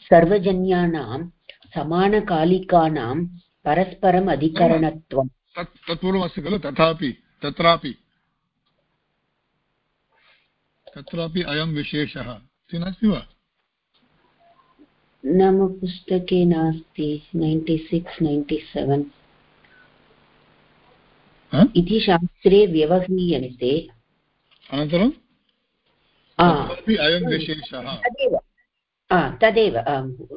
सर्वजन्यानां समानकालिकानां परस्परम् अधिकरणत्वं तत् तत्पूर्वमस्ति खलु तथापि तत्रापि। तत्रापि अयं विशेषः। इति नास्ति वा? नाम पुस्तके नास्ति नैन्टि सिक्स् नैन्टि सेवेन्। इति शास्त्रे व्यवह्रियन्ते। अनन्तरं अयं विशेषः। तदेव। तदेव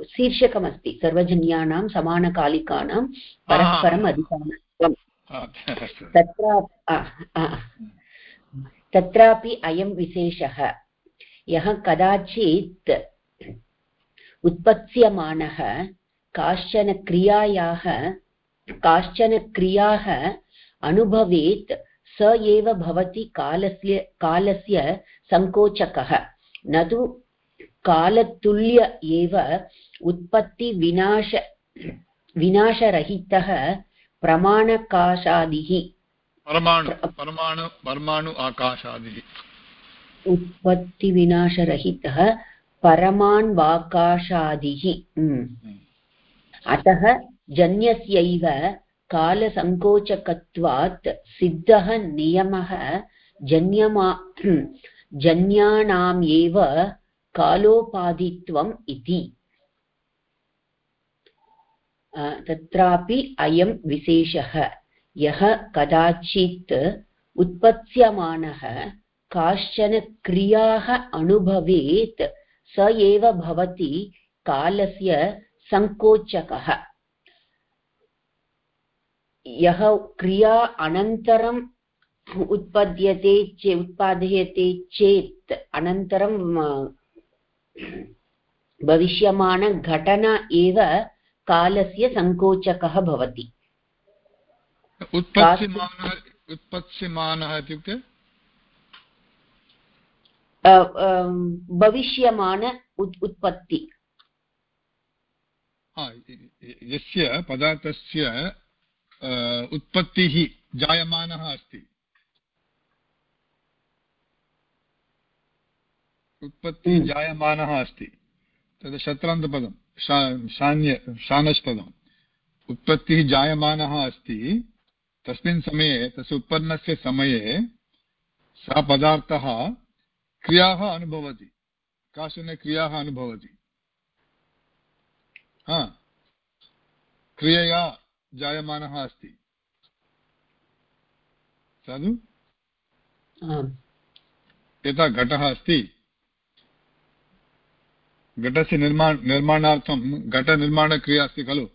शीर्षकमस्ति सर्वजन्यानां समानकालिकानां परस्परम् अधिकरणत्वं हा, तत्र तत्रापि अयं विशेषः यः कदाचित् उत्पत्स्यमानः काश्चन क्रियायाः काश्चन क्रियाः अनुभवेत् स एव भवति कालस्य कालस्य सङ्कोचकः। न तु कालतुल्य एव उत्पत्तिविनाश विनाशरहितः प्रमाणकाशादिः। परमाणु परमाणु परमाणु आकाशादिः। उत्पत्तिविनाशरहितः परमाण्वाकाशादिः। हम्म। अतः जन्यस्यैव कालसङ्कोचकत्वात् सिद्धः नियमः जन्यमा *clears throat* जन्यानाम् एव कालोपाधित्वम् इति। तत्रापि अयं विशेषः। यः कदाचित् उत्पत्स्यमानः, काश्चन क्रियाः अनुभवेत्, स एव भवति कालस्य सङ्कोचकः। यः क्रिया अनन्तरं उत्पद्यते चे उत्पाद्यते चेत् अनन्तरं भविष्यमाणघटना एव कालस्य सङ्कोचकः भवति। उत्पत्स्यमानः उत्पत्स्यमानः इत्युक्ते? भविष्यमान उत्पत्ति। यस्य पदार्थस्य उत्पत्तिः जायमानः अस्ति। उत्पत्तिः हम्म। जायमानः अस्ति। तद् शत्रान्तपदं शान्य शानश्पदम् उत्पत्तिः जायमानः अस्ति। तस्मिन् समये तस्य उत्पन्नस्य समये सः पदार्थः क्रियाः अनुभवति। काचन क्रियाः अनुभवति। हा। क्रियया जायमानः अस्ति। साधु? यथा घटः अस्ति। घटस्य निर्माण निर्माणार्थं घटनिर्माणक्रिया अस्ति खलु।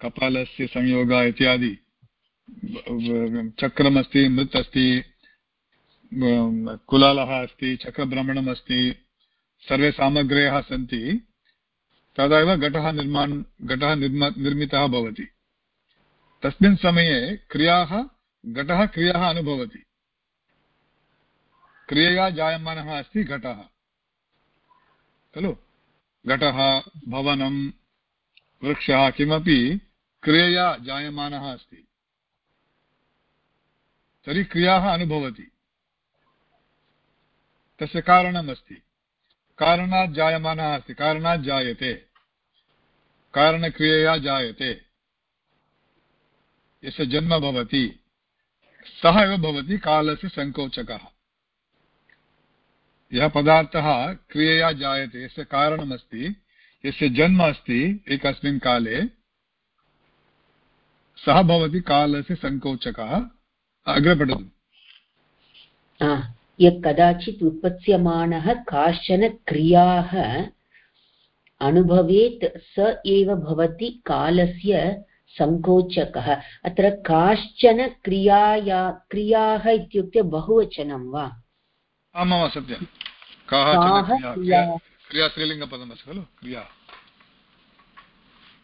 कपालस्य संयोगः इत्यादि। चक्रमस्ति मृत् अस्ति कुलालः अस्ति चक्रभ्रमणम् अस्ति सर्वे सामग्र्यः सन्ति। तदा एव घटः निर्माण घटः निर्म निर्मितः भवति। तस्मिन् समये क्रियाः, घटः क्रियाः अनुभवति। क्रियया जायमानः अस्ति घटः। खलु? घटः, भवनं, वृक्षः किमपि क्रियया जायमानः अस्ति। तर्हि क्रियाः अनुभवति। तस्य कारणमस्ति कारणात् जायमानः अस्ति। कारणात् जायते। कारणक्रियया जायते। यस्य जन्म भवति, सः एव भवति कालस्य सङ्कोचकः यः पदार्थः क्रियया जायते, यस्य कारणमस्ति, यस्य जन्म अस्ति एकस्मिन् काले, सः भवति कालस्य सङ्कोचकः अग्रे पठतु यः कदाचित् उत्पत्स्यमानः काश्चन क्रियाः अनुभवेत्, स एव भवति कालस्य सङ्कोचकः। अत्र काश्चन क्रियाया क्रियाः इत्युक्ते बहुवचनं वा? आमां सत्यं। काः क्रिया स्त्रीलिङ्गपदमस्ति खलु? क्रिया।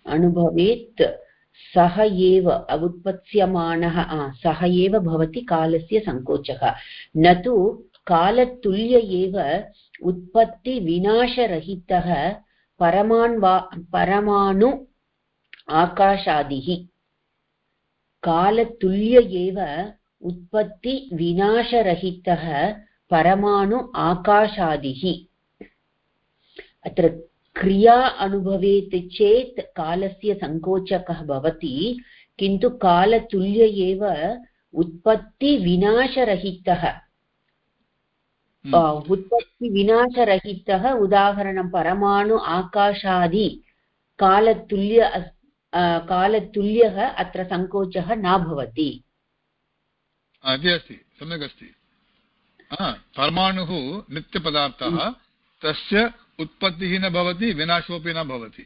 अनुभवेत् सः एव उत्पत्स्यमानः सः एव भवति कालस्य सङ्कोचः। न तु कालतुल्य एव उत्पत्तिविनाशरहितः परमाण्वा परमाणु आकाशादिः। कालतुल्य एव उत्पत्तिविनाशरहितः परमाणु आकाशादिः। अत्र क्रिया अनुभवेत् चेत् कालस्य सङ्कोचकः भवति किन्तु कालतुल्य एव उत्पत्तिविनाशरहितः हम्म। उत्पत्तिविनाशरहितः उदाहरणं परमाणु आकाशादि कालतुल्य कालतुल्यः अत्र सङ्कोचः न भवति अस्ति सम्यक् अस्ति परमाणुः नित्यपदार्थः तस्य उत्पत्तिः न भवति विनाशोऽपि न भवति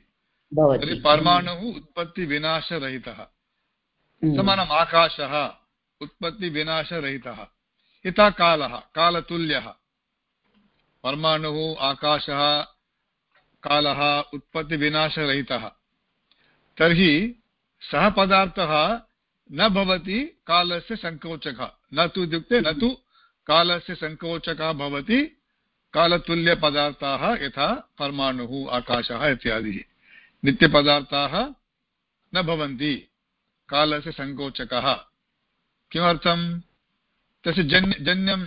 तर्हि परमाणुः उत्पत्तिविनाशरहितः। समानम् आकाशः उत्पत्तिविनाशरहितः यथा कालः कालतुल्यः परमाणुः आकाशः कालः उत्पत्तिविनाशरहितः तर्हि सः पदार्थः न भवति कालस्य सङ्कोचकः। न तु इत्युक्ते न तु कालस्य सङ्कोचकः भवति कालतुल्यपदार्थाः यथा परमाणुः आकाशः इत्यादिः। नित्यपदार्थाः न भवन्ति कालस्य सङ्कोचकः। किमर्थं तस्य जन्य जन्यं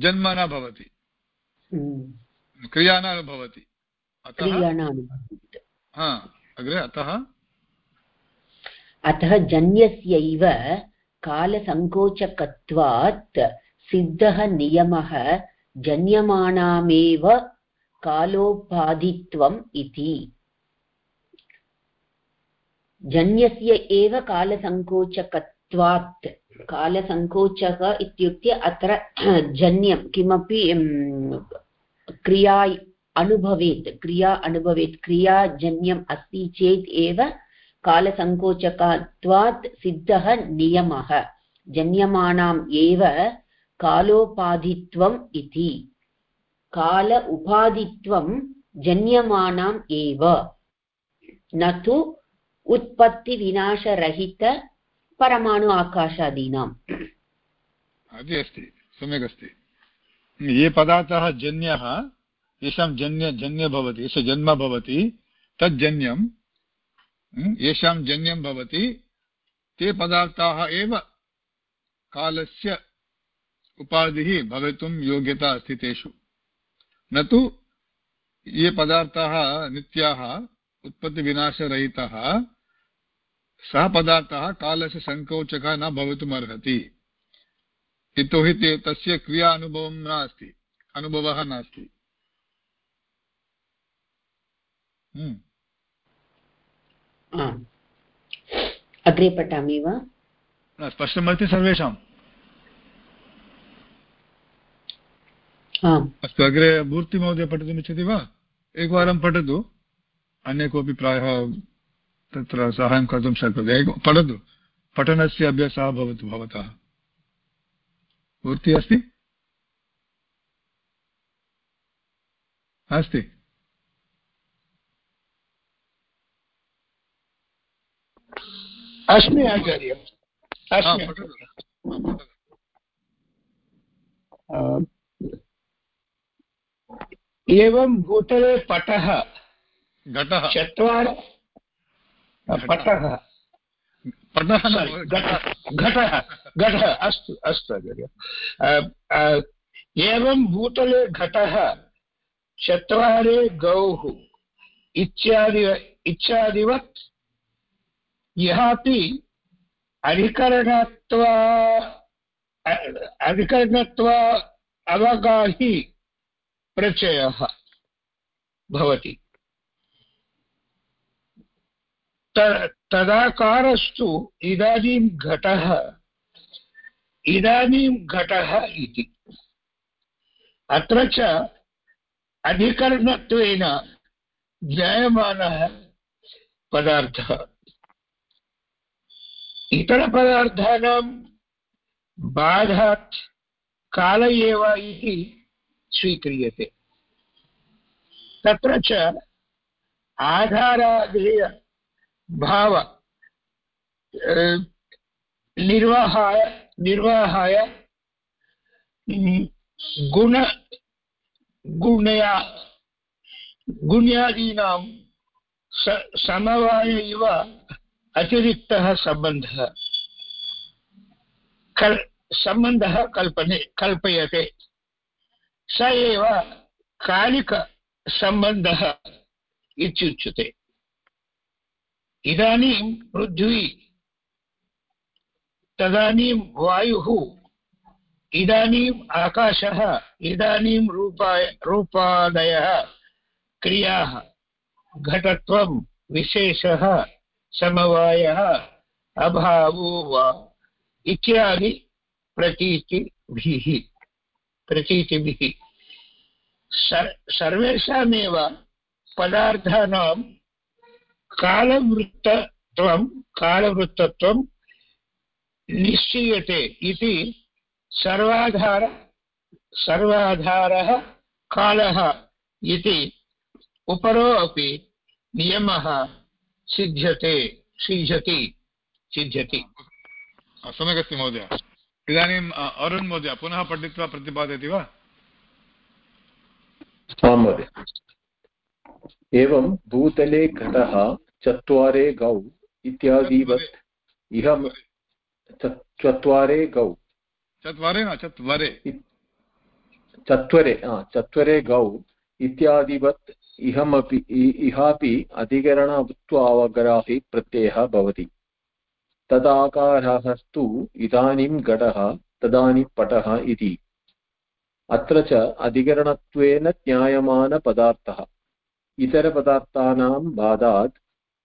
जन्म न भवति। हम्म। क्रिया न भवति। अतः हा अग्रे अतः अतः जन्यस्यैव कालसङ्कोचकत्वात् सिद्धः नियमः जन्यमानामेव कालोपाधित्वम् इति। जन्यस्य एव कालसङ्कोचकत्वात्। कालसङ्कोचक इत्युक्ते अत्र *clears throat* जन्यं किमपि क्रिया अनुभवेत् क्रिया अनुभवेत् क्रियाजन्यम् अस्ति चेत् एव कालसङ्कोचकत्वात् सिद्धः नियमः। जन्यमानाम् एव कालोपाधित्वम् इति। काल उपाधित्वं जन्यमानाम् एव। न तु उत्पत्तिविनाशरहित आकाशादीनाम्। इति अस्ति, सम्यक् अस्ति। ये पदार्थाः जन्यः, येषां जन्य जन्य भवति यस्य जन्म भवति तज्जन्यं येषां जन्यं भवति। ते पदार्थाः एव कालस्य उपाधिः भवितुं योग्यता अस्ति तेषु। न तु ये पदार्थाः नित्याः, उत्पत्तिविनाशरहितः, सः पदार्थः कालस्य सङ्कोचकः न भवितुम् अर्हति यतोहि ते, तस्य क्रिया अनुभवं नास्ति, अनुभवः नास्ति। हम्म। अग्रे पठामि वा? स्पष्टमस्ति सर्वेषाम् अस्तु अग्रे मूर्तिमहोदय पठितुमिच्छति वा? एकवारं पठतु। अन्य कोऽपि प्रायः तत्र साहाय्यं कर्तुं शक्यते। एक पठतु। पठनस्य अभ्यासः भवतु भवतः। मूर्तिः अस्ति? अस्ति। अस्मि आचार्य अस्मि एवं भूतले पटः। चत्वार पटः। पटः घटः। घटः। अस्तु अस्तु आचार्य। एवं भूतले घटः। चत्वारे गौः। इत्यादि इत्यादिवत् यहापि अधिकरणत्वा अधिकरणत्वा अवगाहि प्रत्ययः भवति। तदाकारस्तु इदानीं घटः इदानीं घटः इति। अत्र च अधिकरणत्वेन ज्ञायमानः पदार्थः। इतरपदार्थानां बाधात् काल एव इति स्वीक्रियते तत्र भाव निर्वाहाय निर्वाहाय गुण गुणया गुण्यादीनां समवाय अतिरिक्तः सम्बन्धः। कल्, सम्बन्धः कल्पने, कल्पयते। स एव कालिकसम्बन्धः इत्युच्यते। इदानीं पृथ्वी, तदानीं वायुः इदानीम् आकाशः, इदानीं रूपाय, रूपादयः क्रियाः, घटत्वं, विशेषः। समवायः अभावो वा इत्यादि प्रतीतिभिः प्रतीतिभिः। सर्वेषामेव पदार्थानां कालवृत्तत्वं कालवृत्तत्वं निश्चीयते इति सर्वाधार, सर्वाधारः कालः इति उपरो अपि नियमः। सिद्ध्यते सिद्ध्यति सिद्ध्यति। सम्यक् अस्ति महोदय। इदानीम् अरुण् महोदय पुनः पठित्वा प्रतिपादयति वा? आं महोदय। एवं भूतले घटः चत्वारे गौ इत्यादिवत् इह चत्वारे गौ। चत्वारे न चत्वरे। चत्वरे चत्वरे गौ इत्यादिवत् इहमपि इहापि अधिकरणत्वावग्राहि प्रत्ययः भवति। तदाकारः तु इदानीं घटः, तदानीं पटः इति। अत्र च अधिकरणत्वेन ज्ञायमानपदार्थः इतरपदार्थानां बाधात्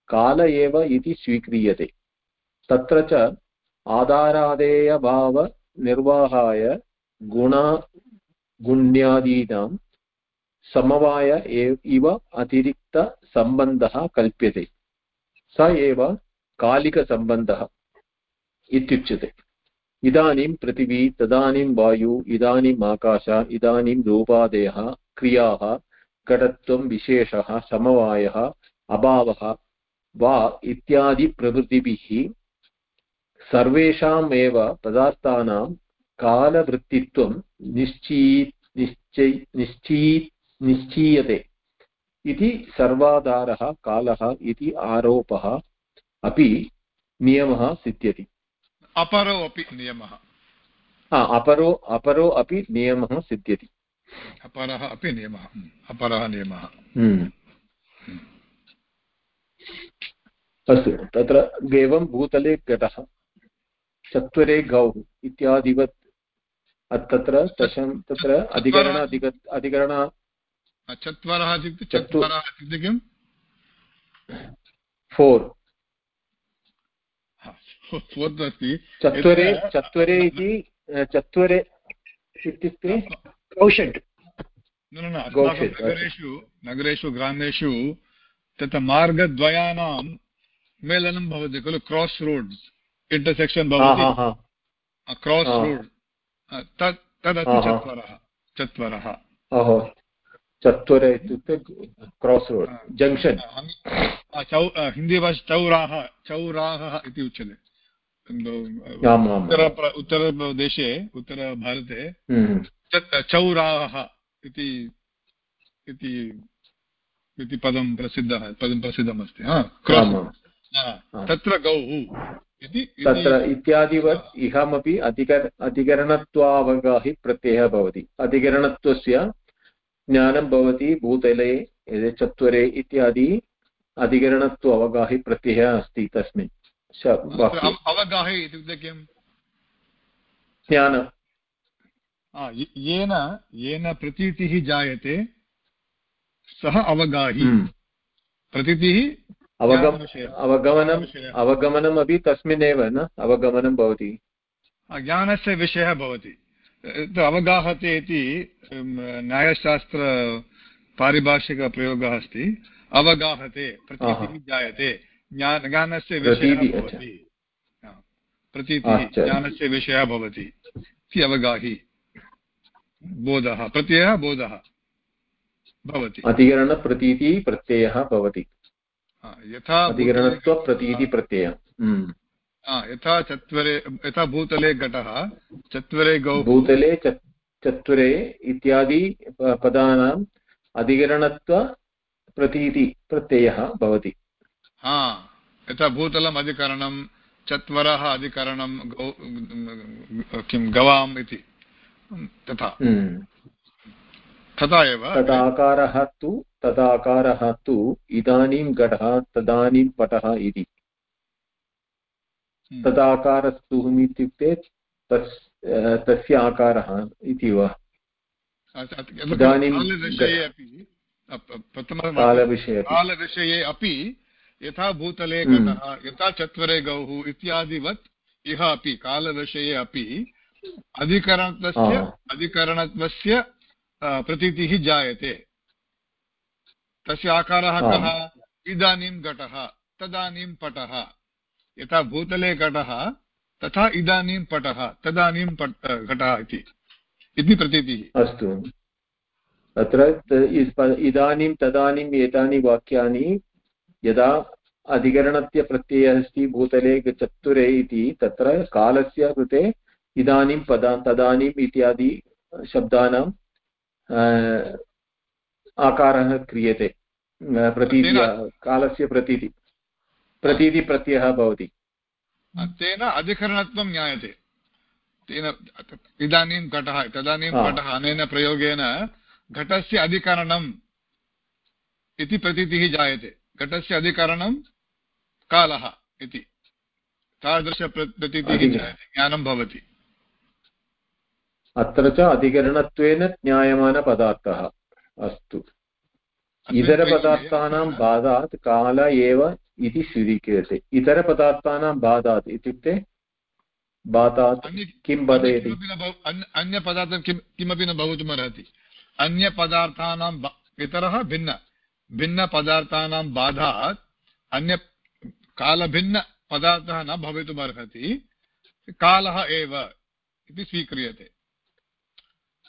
काल एव इति स्वीक्रियते। तत्र च आधारादेयभावनिर्वाहाय गुणा समवाय इव अतिरिक्तसम्बन्धः कल्प्यते। स एव कालिकसम्बन्धः इत्युच्यते। इदानीं पृथिवी, तदानीं वायु इदानीम् आकाश, इदानीं रूपादयः क्रियाः, घटत्वं विशेषः, समवायः, अभावः वा इत्यादिप्रभृतिभिः सर्वेषाम् एव पदार्थानां कालवृत्तित्वं निश्ची निश्चय निश्ची निश्चीयते। इति सर्वाधारः कालः इति आरोपः अपि नियमः सिद्ध्यति। अपरो अपि नियमः। अपरो अपरो अपि नियमः सिद्ध्यति। अपरः अपि नियमः। अपरः नियमः। हम्म। अस्तु तत्र एवं भूतले घटः चत्वरे गौः इत्यादिवत् तत्र तत्र अधिकरण अधिक अधिकरण चत्वारः इत्युक्ते चत्वारः इत्युक्ते किम् फोर्। फोर्त् अस्ति। चत्वरे चत्वरे इति चत्वरे इत्युक्ते कौशट् न न नगरेषु नगरेषु ग्रामेषु तत्र मार्गद्वयानां मेलनं भवति खलु क्रास् रोड्स् इण्टर्सेक्षन् भवति। क्रास् रोड् तद् तदपि चत्वारः चत्वारः। चत्वर इत्युक्ते क्रास् रोड् जङ्क्षन् चौ हिन्दीभाषा चौराः चौराहः इति उच्यते. उत्तर उत्तरदेशे उत्तरभारते। चौराः इति इति पदं प्रसिद्धः पदं प्रसिद्धमस्ति तत्र गौः इति तत्र इत्यादिवत् इहमपि अधिकर अधिकरणत्वावगाहि प्रत्ययः भवति. अधिकरणत्वस्य ज्ञानं भवति भूतले चत्वरे इत्यादि अधिकरणत्व अवगाहि प्रत्ययः अस्ति तस्मिन्। अवगाहि इत्युक्ते किम्? ज्ञान। येन येन प्रतीतिः जायते सः अवगाहि। हम्म। प्रतीतिः अवगम अवगमनम् अवगमनम् अपि तस्मिन्नेव न? अवगमनं भवति। ज्ञानस्य विषयः भवति। अवगाहते इति न्यायशास्त्र पारिभाषिकप्रयोगः अस्ति। अवगाहते प्रतीतिः जायते। ज्ञानस्य विषयः भवति। प्रतीतिः ज्ञानस्य विषयः भवति। इति अवगाहि। बोधः प्रत्ययः बोधः भवति। अधिकरणप्रतीतिः प्रत्ययः भवति। यथा अधिकरणत्वप्रतीतिप्रत्ययः। यथा चत्वरे यथा भूतले घटः चत्वरे गौ भूतले चत्वरे इत्यादि पदानाम् अधिकरणत्व प्रतीति प्रत्ययः भवति। हा यथा भूतलम् अधिकरणं चत्वरः अधिकरणं गौ किं गवाम् इति। तथा। हम्म। तथा एव। तदाकारः तु तदाकारः तु इदानीं घटः तदानीं पटः इति। हम्म। तदाकारस्तुः इत्युक्ते तस् तस्य आकारः इति वा? इदानीं कालविषये अपि। यथा भूतले हम्म। घटः यथा चत्वरे गौः इत्यादिवत् इह अपि कालविषये अपि अधिकरणत्वस्य अधिकरणत्वस्य प्रतीतिः जायते। तस्य आकारः कः? इदानीं घटः तदानीं पटः। यथा भूतले घटः तथा इदानीं पटः तदानीं पट घटः इति। इति प्रतीतिः। अस्तु। अत्र इदानीं तदानीम् एतानि वाक्यानि यदा अधिकरणस्य प्रत्ययः अस्ति भूतले चत्तुरे इति तत्र कालस्य कृते इदानीं पदा तदानीम् इत्यादि शब्दानां आकारः क्रियते। प्रतीति कालस्य प्रतीति। प्रतीतिप्रत्ययः भवति तेन अधिकरणत्वं ज्ञायते तेन इदानीं घटः तदानीं घटः अनेन प्रयोगेन घटस्य अधिकरणम् इति प्रतीतिः जायते घटस्य अधिकरणं कालः इति तादृशप्रतीतिः जायते ज्ञानं भवति अत्र च अधिकरणत्वेन ज्ञायमानपदार्थः अस्तु इतरपदार्थानां बाधात् काल एव इति स्वीक्रियते। इतरपदार्थानां बाधात् इत्युक्ते बाधात् किं वदति? अन्यपदार्थं किं किमपि न भवितुमर्हति। अन्यपदार्थानां इतरः भिन्न। भिन्नपदार्थानां बाधात् अन्य कालभिन्नपदार्थः न भवितुमर्हति। कालः एव इति स्वीक्रियते।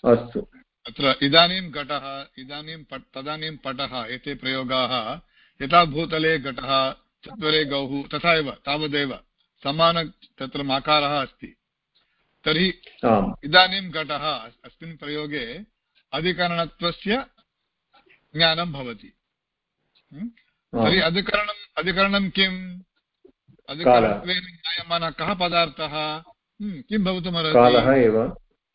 अस्तु। अत्र इदानीं घटः इदानीं पट् तदानीं पटः एते प्रयोगाः यथा भूतले घटः चत्वरे गौः तथा एव तावदेव समान तत्र माकारः अस्ति। तर्हि इदानीं घटः अस्मिन् प्रयोगे अधिकरणत्वस्य ज्ञानं भवति। तर्हि अधिकरणम् अधिकरणं किम्? अधिकरणत्वेन ज्ञायमानः कः पदार्थः? किं भवितुमर्हति? कालः एव।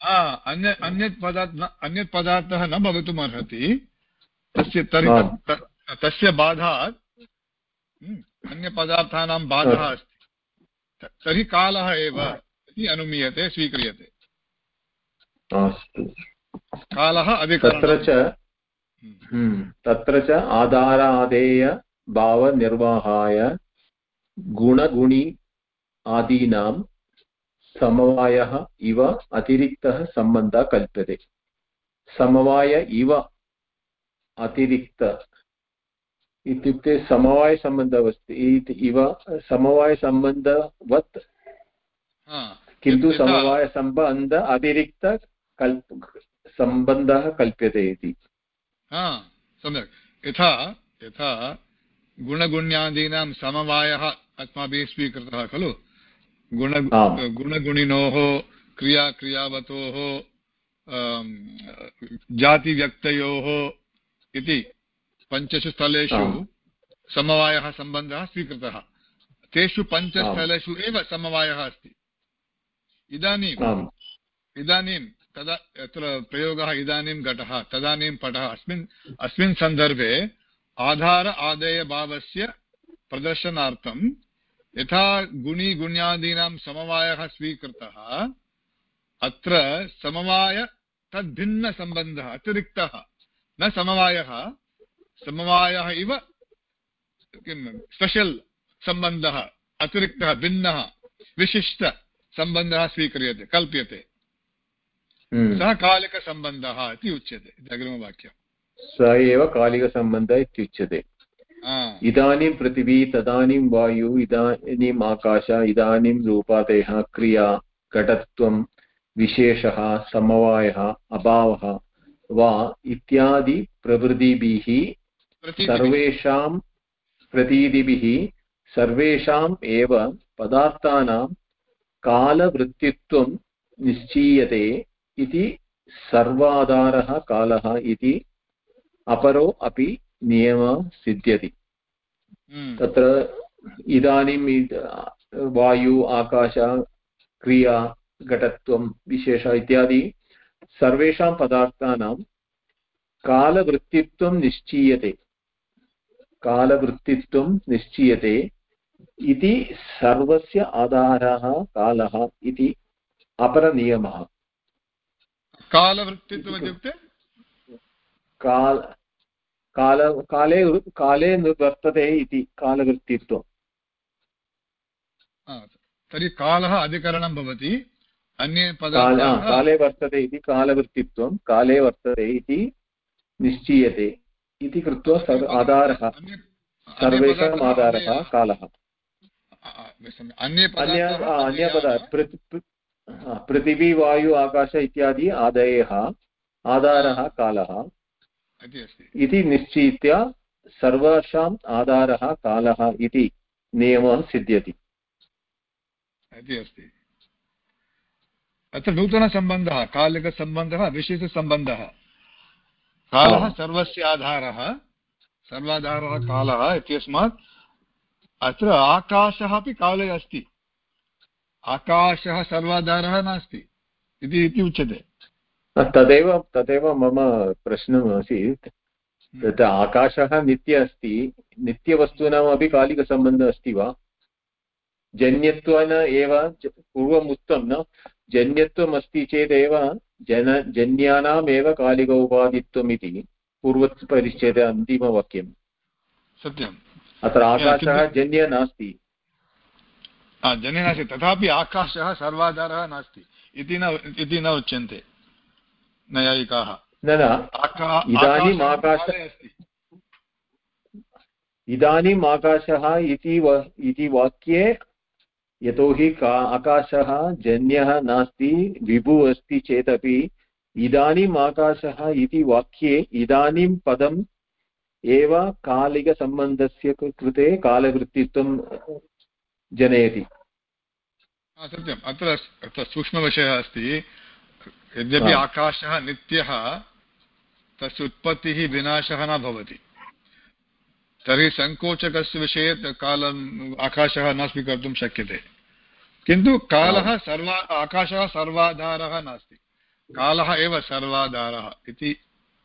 अन्य अन्यत् पदार्थ अन्यत् पदार्थः न भवितुमर्हति। तस्य तर्हि तस्य बाधात् हं, अन्यपदार्थानां बाधः अस्ति। तर्हि कालः एव इति अनुमीयते स्वीक्रियते। अस्तु। कालः तत्र च हम्म, तत्र च आधारादेय भावनिर्वाहाय गुणगुणि आदीनां समवायः इव अतिरिक्तः सम्बन्धः कल्प्यते। समवाय इव अतिरिक्त। इत्युक्ते समवायसम्बन्धः अस्ति। इति इव समवायसम्बन्धवत् किन्तु समवायसम्बन्ध अतिरिक्त कल्प सम्बन्धः कल्प्यते इति। सम्यक्। यथा यथा गुणगुण्यादीनां समवायः अस्माभिः स्वीकृतः खलु? गुण गुणगुणिनोः क्रियाक्रियावतोः जातिव्यक्तयोः इति। पञ्चसु स्थलेषु। समवायः सम्बन्धः स्वीकृतः। तेषु पञ्चस्थलेषु एव समवायः अस्ति। इदानीम् इदानीं तदा अत्र प्रयोगः इदानीं घटः तदानीं पटः अस्मिन् अस्मिन् सन्दर्भे आधार आदेयभावस्य प्रदर्शनार्थं यथा गुणिगुण्यादीनां समवायः स्वीकृतः अत्र समवाय तद्भिन्नसम्बन्धः अतिरिक्तः न समवायः समवायः इव किं स्पेशल् सम्बन्धः अतिरिक्तः भिन्नः विशिष्टसम्बन्धः स्वीक्रियते कल्प्यते। हम्म। सः कालिकसम्बन्धः इति उच्यते इति अग्रिमवाक्यम्। स एव कालिकसम्बन्धः इत्युच्यते इदानीं पृथिवी तदानीं वायु इदानीम् आकाश इदानीं रूपादयः क्रिया घटत्वं विशेषः समवायः अभावः वा इत्यादि प्रभृतिभिः सर्वेषां प्रतीदिभिः सर्वेषाम् एव पदार्थानां कालवृत्तित्वं निश्चीयते इति सर्वाधारः कालः इति अपरो अपि नियमः सिद्ध्यति। हम्म, तत्र इदानीम् वायु आकाश क्रिया घटत्वं विशेष इत्यादि सर्वेषां पदार्थानां कालवृत्तित्वं निश्चीयते। कालवृत्तित्वं निश्चीयते इति सर्वस्य आधारः कालः इति अपरनियमः। कालवृत्तित्वम् इत्युक्ते काल काल काले काले वर्तते इति कालवृत्तित्वम्। तर्हि कालः अधिकरणं भवति अन्ये काल काले वर्तते इति कालवृत्तित्वं काले वर्तते इति निश्चीयते। इति कृत्वा सर्व आधारः। सर्वेषाम् आधारः कालः। पृथिवी वायु आकाश इत्यादि आदयः। आधारः कालः। इति निश्चित्य सर्वेषाम् आधारः कालः इति नियमः सिद्ध्यति। इति अस्ति। अत्र नूतनसम्बन्धः कालिकसम्बन्धः विशेषसम्बन्धः कालः आम्। सर्वस्य आधारः सर्वाधारः कालः इत्यस्मात् अत्र आकाशः अपि काले अस्ति। आकाशः सर्वाधारः नास्ति। इति इति उच्यते। तदेव तदेव मम प्रश्नम् आसीत्। तत् आकाशः नित्य अस्ति नित्यवस्तूनामपि कालिकसम्बन्धः अस्ति वा? जन्यत्वेन एव ज- पूर्वम् उक्तं न जन्यत्वम् अस्ति चेदेव जन जन्यानामेव कालिक उपाधित्वम् इति पूर्वत् परिच्छेदे अन्तिमवाक्यम्। सत्यम्। अत्र आकाशः जन्य नास्ति। हा, जने नास्ति। तथापि आकाशः सर्वाधारः नास्ति। इति न इति न उच्यन्ते। नैयायिकाः। न न। इदानीम् आकाश- इदानीम् आकाशः इति वाक्ये यतोहि का आकाशः जन्यः नास्ति विभुः अस्ति चेदपि। इदानीम् आकाशः इति वाक्ये इदानीं पदम् एव कालिकसम्बन्धस्य कृते कालवृत्तित्वं जनयति। सत्यम्। अत्र अत्र सूक्ष्मविषयः अस्ति। यद्यपि आकाशः नित्यः तस्य उत्पत्तिः विनाशः न भवति। तर्हि सङ्कोचकस्य विषये कालम् आकाशः न स्वीकर्तुं शक्यते। किन्तु कालः सर्वा आकाशः सर्वाधारः नास्ति। कालः एव सर्वाधारः इति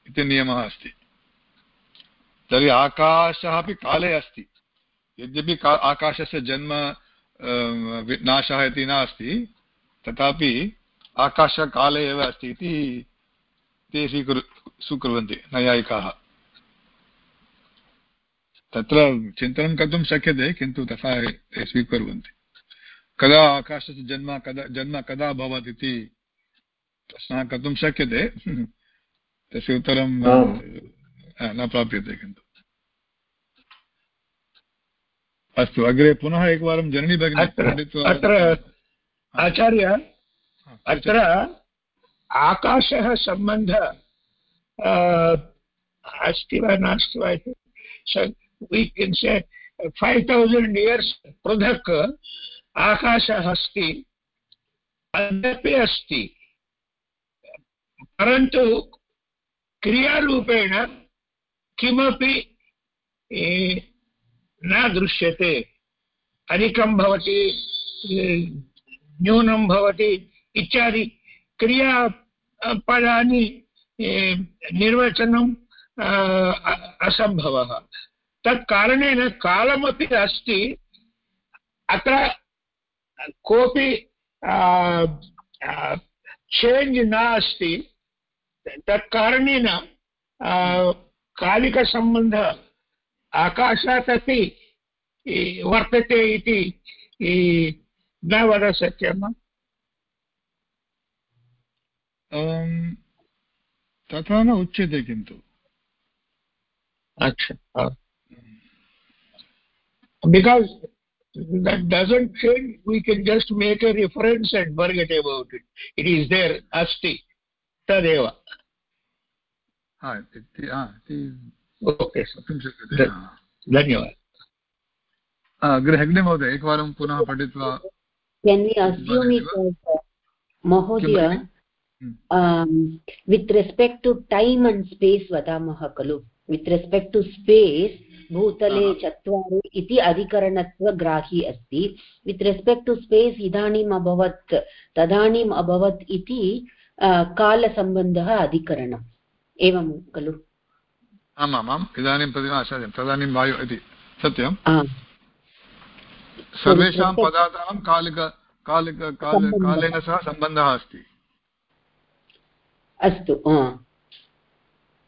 इति नियमः अस्ति। तर्हि आकाशः अपि काले अस्ति। यद्यपि का आकाशस्य जन्म अं, नाशः इति नास्ति तथापि आकाशः काले एव अस्ति इति ते स्वीकुर् स्वीकुर्वन्ति नैयायिकाः। तत्र चिन्तनं कर्तुं शक्यते किन्तु तथा ते स्वीकुर्वन्ति। कदा आकाशस्य जन्म कदा जन्म कदा अभवत् इति प्रश्नः कर्तुं शक्यते। *laughs* तस्य उत्तरं न प्राप्यते किन्तु। अस्तु अग्रे पुनः एकवारं जननी भगिनी अत्र आचार्य अत्र आकाशः सम्बन्ध अस्ति वा नास्ति वा इति फैव् तौसण्ड् इयर्स् पृथक् आकाशः अस्ति अद्यापि अस्ति। परन्तु क्रियारूपेण किमपि दृश्यते। अधिकं भवति ए, न्यूनं भवति इत्यादि। क्रिया पदानि ए, निर्वचनं अ, अ- असम्भवः। तत् कारणेन कालमपि अस्ति अत्र कोऽपि चेञ्ज् नास्ति तत् कारणेन अ, कालिकसम्बन्ध आकाशात् अपि ए, वर्तते इति ए, न वद शक्यं वा? अं, तथा न उच्यते किन्तु अच्छा because that doesn't change we can just make a reference and forget about it it is there asti tadeva हा इति हा, इति okay sir. वक्तुं शक्यते ध- हा। धन्यवाद हा, अग्रे हेग्डे महोदय एकवारं पुनः पठित्वा Can we assume it as uh, Mahodaya, um, with respect to time and space vadamah खलु with respect to space भूतले चत्वारि इति अधिकरणत्वग्राही अस्ति। वित् रेस्पेक्ट् टु स्पेस् इदानीम् अभवत् तदानीम् अभवत् इति कालसम्बन्धः अधिकरणम्। एवं खलु? आमामाम् इदानीं सत्यं तदानीं वायु इति। सत्यं? सर्वेषां पदार्थानां कालिक कालिक काल कालेन सह सम्बन्धः अस्ति। अस्तु।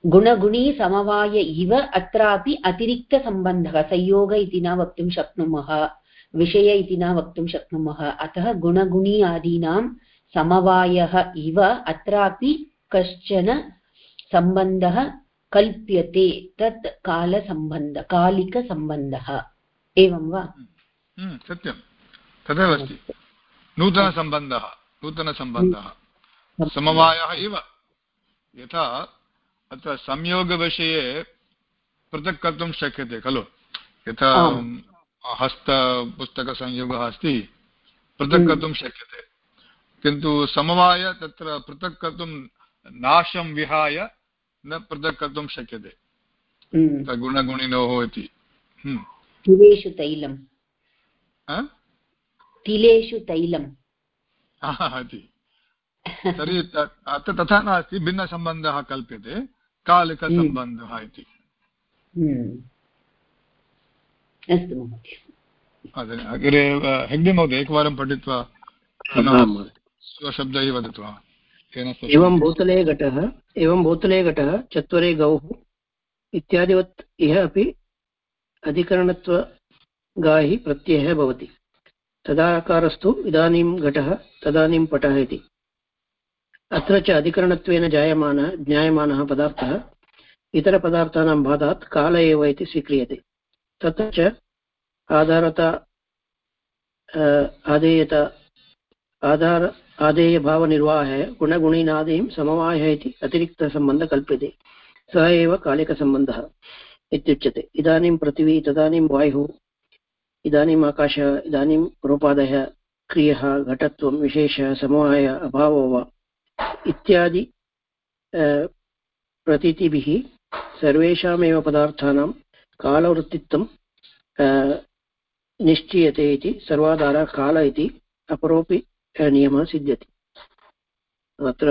गुणगुणी समवाय इव अत्रापि अतिरिक्तसम्बन्धः संयोग इति न वक्तुं शक्नुमः विषय इति न वक्तुं शक्नुमः। अतः गुणगुणी आदीनां समवायः इव अत्रापि कश्चन सम्बन्धः कल्प्यते तत् कालसम्बन्ध कालिकसम्बन्धः। एवं वा? हम्म, सत्यं। तदेव अस्ति। नूतनसम्बन्धः। नूतनसम्बन्धः। समवायः इव। यथा अत्र संयोगविषये पृथक् कर्तुं शक्यते खलु यथा। हस्तपुस्तकसंयोगः अस्ति पृथक् हम्म। कर्तुं शक्यते किन्तु समवाय तत्र पृथक् कर्तुं नाशं विहाय न पृथक् कर्तुं शक्यते हम्म। गुणगुणिनोः इति हम्म। तिलेषु तैलम् हा? तिलेषु तैलम् तर्हि अत्र तथा नास्ति भिन्नसम्बन्धः कल्प्यते कालिकसम्बन्धः इति हम्म। अस्तु महोदय अग्रे- हेग्डे महोदय एकवारं पठित्वा। स्वशब्दैः वदतु हा। एवं भूतले घटः एवं भूतले घटः चत्वरे गौः इत्यादिवत् इह अपि अधिकरणत्वगाहि प्रत्ययः भवति तदाकारस्तु इदानीं घटः तदानीं पटः इति अत्र च अधिकरणत्वेन जायमानः ज्ञायमानः पदार्थः इतरपदार्थानां बाधात् काल एव इति स्वीक्रियते। तत्र च आधारता आदेयत, आधार, आदेयभावनिर्वाहे गुणगुणिनादीं समवायः इति अतिरिक्तसम्बन्धः कल्प्यते सः एव कालिकसम्बन्धः इत्युच्यते। इदानीं पृथिवी, तदानीं वायुः इदानीम् आकाशः, इदानीं रूपादयः, क्रियः, घटत्वं, विशेषः, समवाय, अभावो वा। इत्यादि प्रतीतिभिः सर्वेषामेव पदार्थानां कालवृत्तित्वं निश्चीयते इति, सर्वाधारः काल इति अपरोपि नियमः सिद्ध्यति। अत्र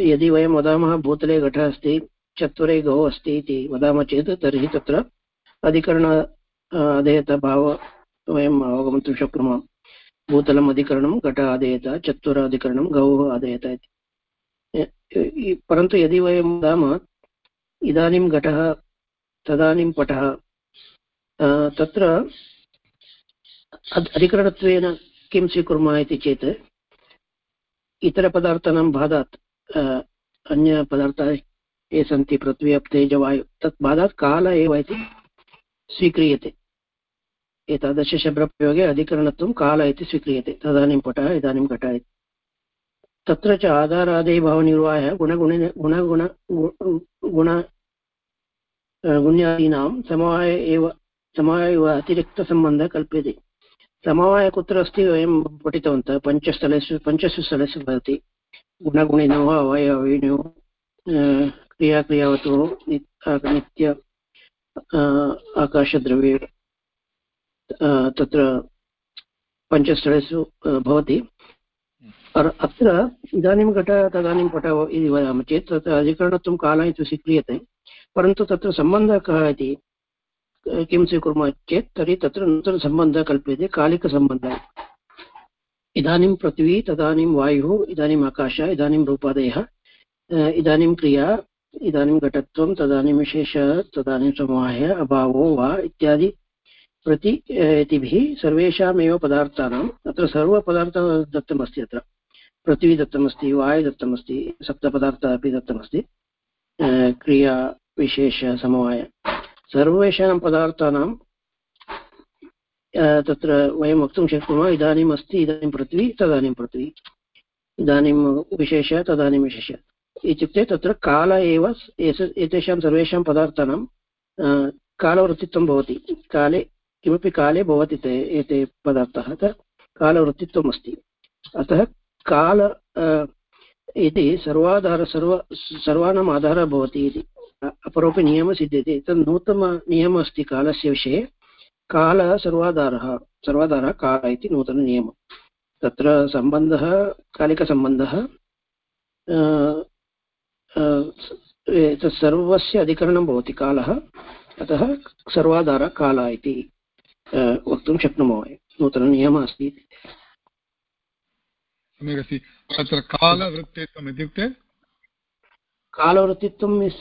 यदि वयं वदामः भूतले घटः अस्ति, चत्वरे गौः अस्ति इति वदामः चेत्, तर्हि तत्र अधिकरण अधेयतभाव वयम् अवगन्तुं शक्नुमः। भूतलम् अधिकरणं, घट आदेयत चत्वर अधिकरणं, गौः आदेयत इति। परन्तु यदि वयं वदामः, इदानीं घटः, तदानीं पटः तत्र अधिकरणत्वेन किं स्वीकुर्मः इति चेत्, इतरपदार्थानां बाधात् अन्यपदार्थाः ये सन्ति, पृथ्वी तेजवायु तत् बाधात् काल एव इति स्वीक्रियते। एतादृशशब्दप्रयोगे अधिकरणत्वं काल इति स्वीक्रियते, तदानीं पटः, इदानीं घटः इति। तत्र च आधारादेभावनिर्वाहः गुणगुण गुणगुण गुण गुण्यादीनां समवाय एव समवाय एव अतिरिक्तसम्बन्धः कल्प्यते। समवाय कुत्र अस्ति वयं पठितवन्तः, पञ्चस्थलेषु पञ्चसु स्थलेषु भवति। गुणगुणिनो अवयविनो क्रियाक्रियावतोः नित्य आकाशद्रव्ये तत्र पञ्चस्थलेषु भवति। अत्र इदानीं घट तदानीं पट इति वदामः चेत् तत्र अधिकरणत्वं कालः इति स्वीक्रियते परन्तु तत्र सम्बन्धः कः इति किं स्वीकुर्मः चेत् तर्हि तत्र नूतनसम्बन्धः कल्प्यते, कालिकसम्बन्धः। इदानीं पृथिवी, तदानीं वायुः इदानीम् आकाशः, इदानीं रूपादयः इदानीं क्रिया, इदानीं घटत्वं, तदानीं विशेषः, तदानीं समवायः, अभावो, वा इत्यादि प्रति इतिभिः सर्वेषामेव पदार्थानाम्, अत्र सर्वपदार्थः दत्तमस्ति अत्र। पृथिवी दत्तमस्ति, वायु दत्तमस्ति सप्तपदार्थः अपि दत्तमस्ति क्रिया विशेष समवाय। सर्वेषां पदार्थानां तत्र वयं वक्तुं शक्नुमः इदानीम् अस्ति इदानीं पृथ्वी, तदानीं पृथ्वी। इदानीं विशेषः, तदानीं विशेष। इत्युक्ते तत्र काल एव एतेषां सर्वेषां पदार्थानां कालवृत्तित्वं भवति। काले, किमपि काले भवति ते, एते पदार्थाः। कालवृत्तित्वम् अस्ति अतः काल इति सर्वाधार, सर्व सर्वाणाम् आधारः भवति इति। अपरोपि नियमः सिद्ध्यते। तद् नूतननियमः अस्ति कालस्य विषये। कालः सर्वाधारः सर्वाधारः कालः इति नूतननियमः तत्र सम्बन्धः, कालिकसम्बन्धः सर्वस्य अधिकरणं भवति कालः। अतः सर्वाधारः कालः इति वक्तुं शक्नुमः नूतननियमः अस्ति सम्यक् अस्ति तत्र कालवृत्तित्वम् इत्युक्ते? कालवृत्तित्वं मिस्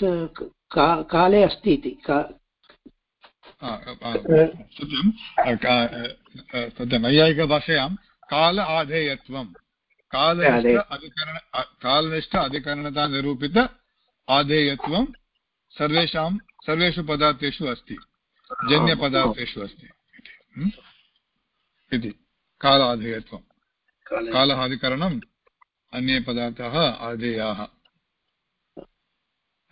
काले अस्ति इति सत्यं तद् नैयायिकभाषायां काल आधेयत्वं कालनिष्ठ अधिकरण कालनिष्ठ अधिकरणता निरूपित आधेयत्वं सर्वेषां सर्वेषु पदार्थेषु अस्ति जन्यपदार्थेषु अस्ति। इति। कालाधेयत्वं कालः। अधिकरणम् अन्ये पदार्थाः आधेयाः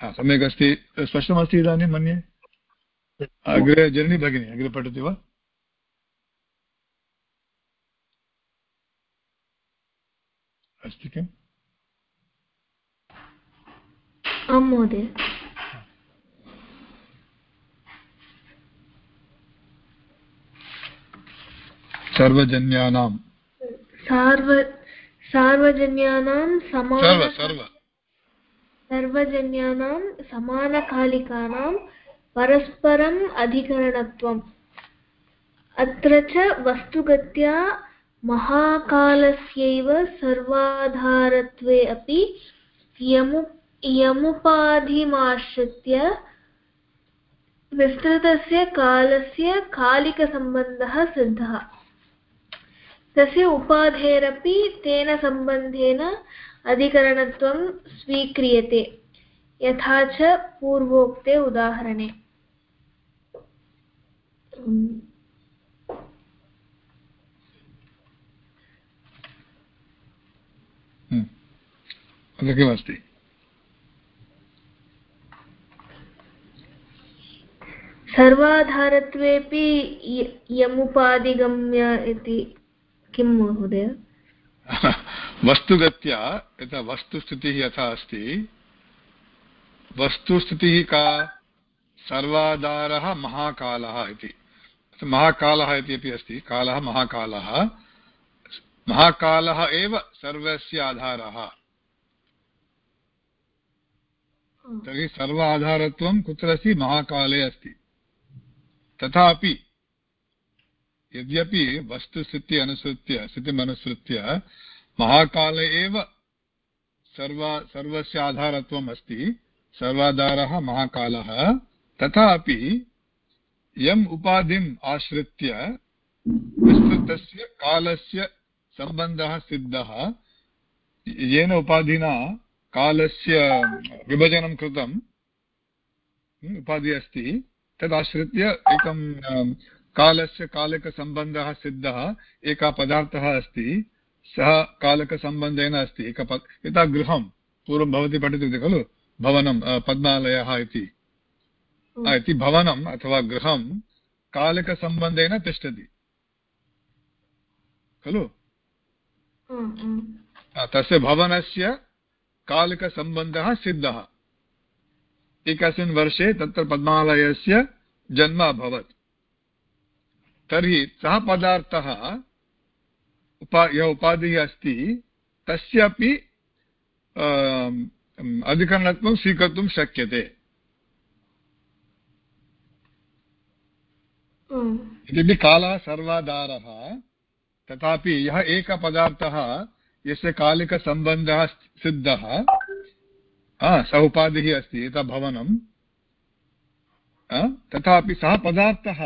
सम्यक् अस्ति स्पष्टमस्ति इदानीं मन्ये? अग्रे जननी भगिनी अग्रे पठति वा? अस्ति किम्? आं महोदय। सर्वजन्यानां। सार्व सार्वजन्यानां समान सर्वजन्यानां समानकालिकानां परस्परम् अधिकरणत्वम्। अत्र च वस्तुगत्या महाकालस्यैव सर्वाधारत्वे अपि यमु यमुपाधिमाश्रित्य विस्तृतस्य कालस्य कालिकसम्बन्धः सिद्धः। तस्य उपाधेरपि तेन सम्बन्धेन अधिकरणत्वं स्वीक्रियते। यथा च पूर्वोक्ते उदाहरणे। हम्म। किमस्ति? सर्वाधारत्वेपि यमुपाधिगम्य इति। किं महोदय? *laughs* वस्तुगत्या यथा वस्तुस्थितिः यथा अस्ति, वस्तुस्थितिः का सर्वाधारः महाकालः इति। महाकालः इति अपि अस्ति, कालः महाकालः। महाकालः एव सर्वस्य आधारः। तर्हि सर्व आधारत्वं कुत्र अस्ति? महाकाले अस्ति। तथापि यद्यपि वस्तुस्थिति अनुसृत्य, स्थितिमनुसृत्य महाकाले एव सर्व, सर्वस्य आधारत्वम् अस्ति। सर्वाधारः महाकालः। तथापि यम् उपाधिम् आश्रित्य विस्तृतस्य कालस्य सम्बन्धः सिद्धः। येन उपाधिना कालस्य विभजनं कृतं, उपाधि अस्ति, तदाश्रित्य एकं कालस्य कालकसम्बन्धः सिद्धः एकः पदार्थः अस्ति सः कालकसम्बन्धेन अस्ति एक यथा गृहं पूर्वं भवती पठितवती खलु भवनं पद्मालयः इति। इति भवनम् अथवा गृहं कालकसम्बन्धेन तिष्ठति। खलु? तस्य भवनस्य कालकसम्बन्धः सिद्धः। एकस्मिन् वर्षे तत्र पद्मालयस्य जन्म अभवत्। तर्हि सः पदार्थः उपा यः उपाधिः अस्ति तस्यापि अधिकरणत्वं स्वीकर्तुं शक्यते। इत्यपि कालः सर्वाधारः तथापि यः एकः पदार्थः यस्य कालिकसम्बन्धः सिद्धः सः उपाधिः अस्ति यथा भवनं तथापि सः पदार्थः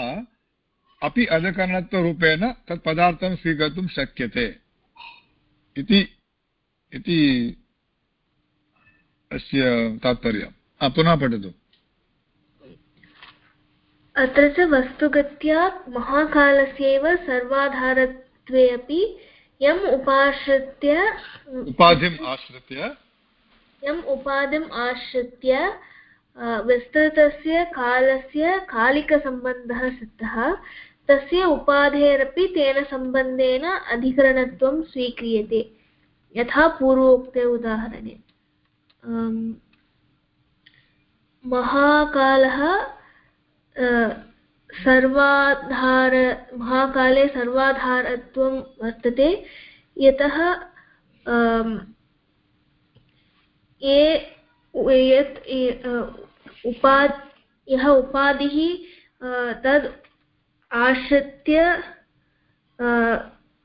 अपि अधकरणत्वरूपेण तत् पदार्थं स्वीकर्तुं शक्यते। इति इति अस्य तात्पर्यं पुनः पठतु। अत्र च वस्तुगत्या महाकालस्यैव सर्वाधारत्वे अपि यम् उपाश्रित्य उपाधिम् आश्रित्य। यम् उपाधिम् आश्रित्य विस्तृतस्य कालस्य कालिकसम्बन्धः सिद्धः। तस्य उपाधेरपि तेन सम्बन्धेन अधिकरणत्वं स्वीक्रियते। यथा पूर्वोक्ते उदाहरणे। महाकालः सर्वाधार, महाकाले सर्वाधारत्वं वर्तते। यतः ये यत् उपा यः उपाधिः तद् आश्रित्य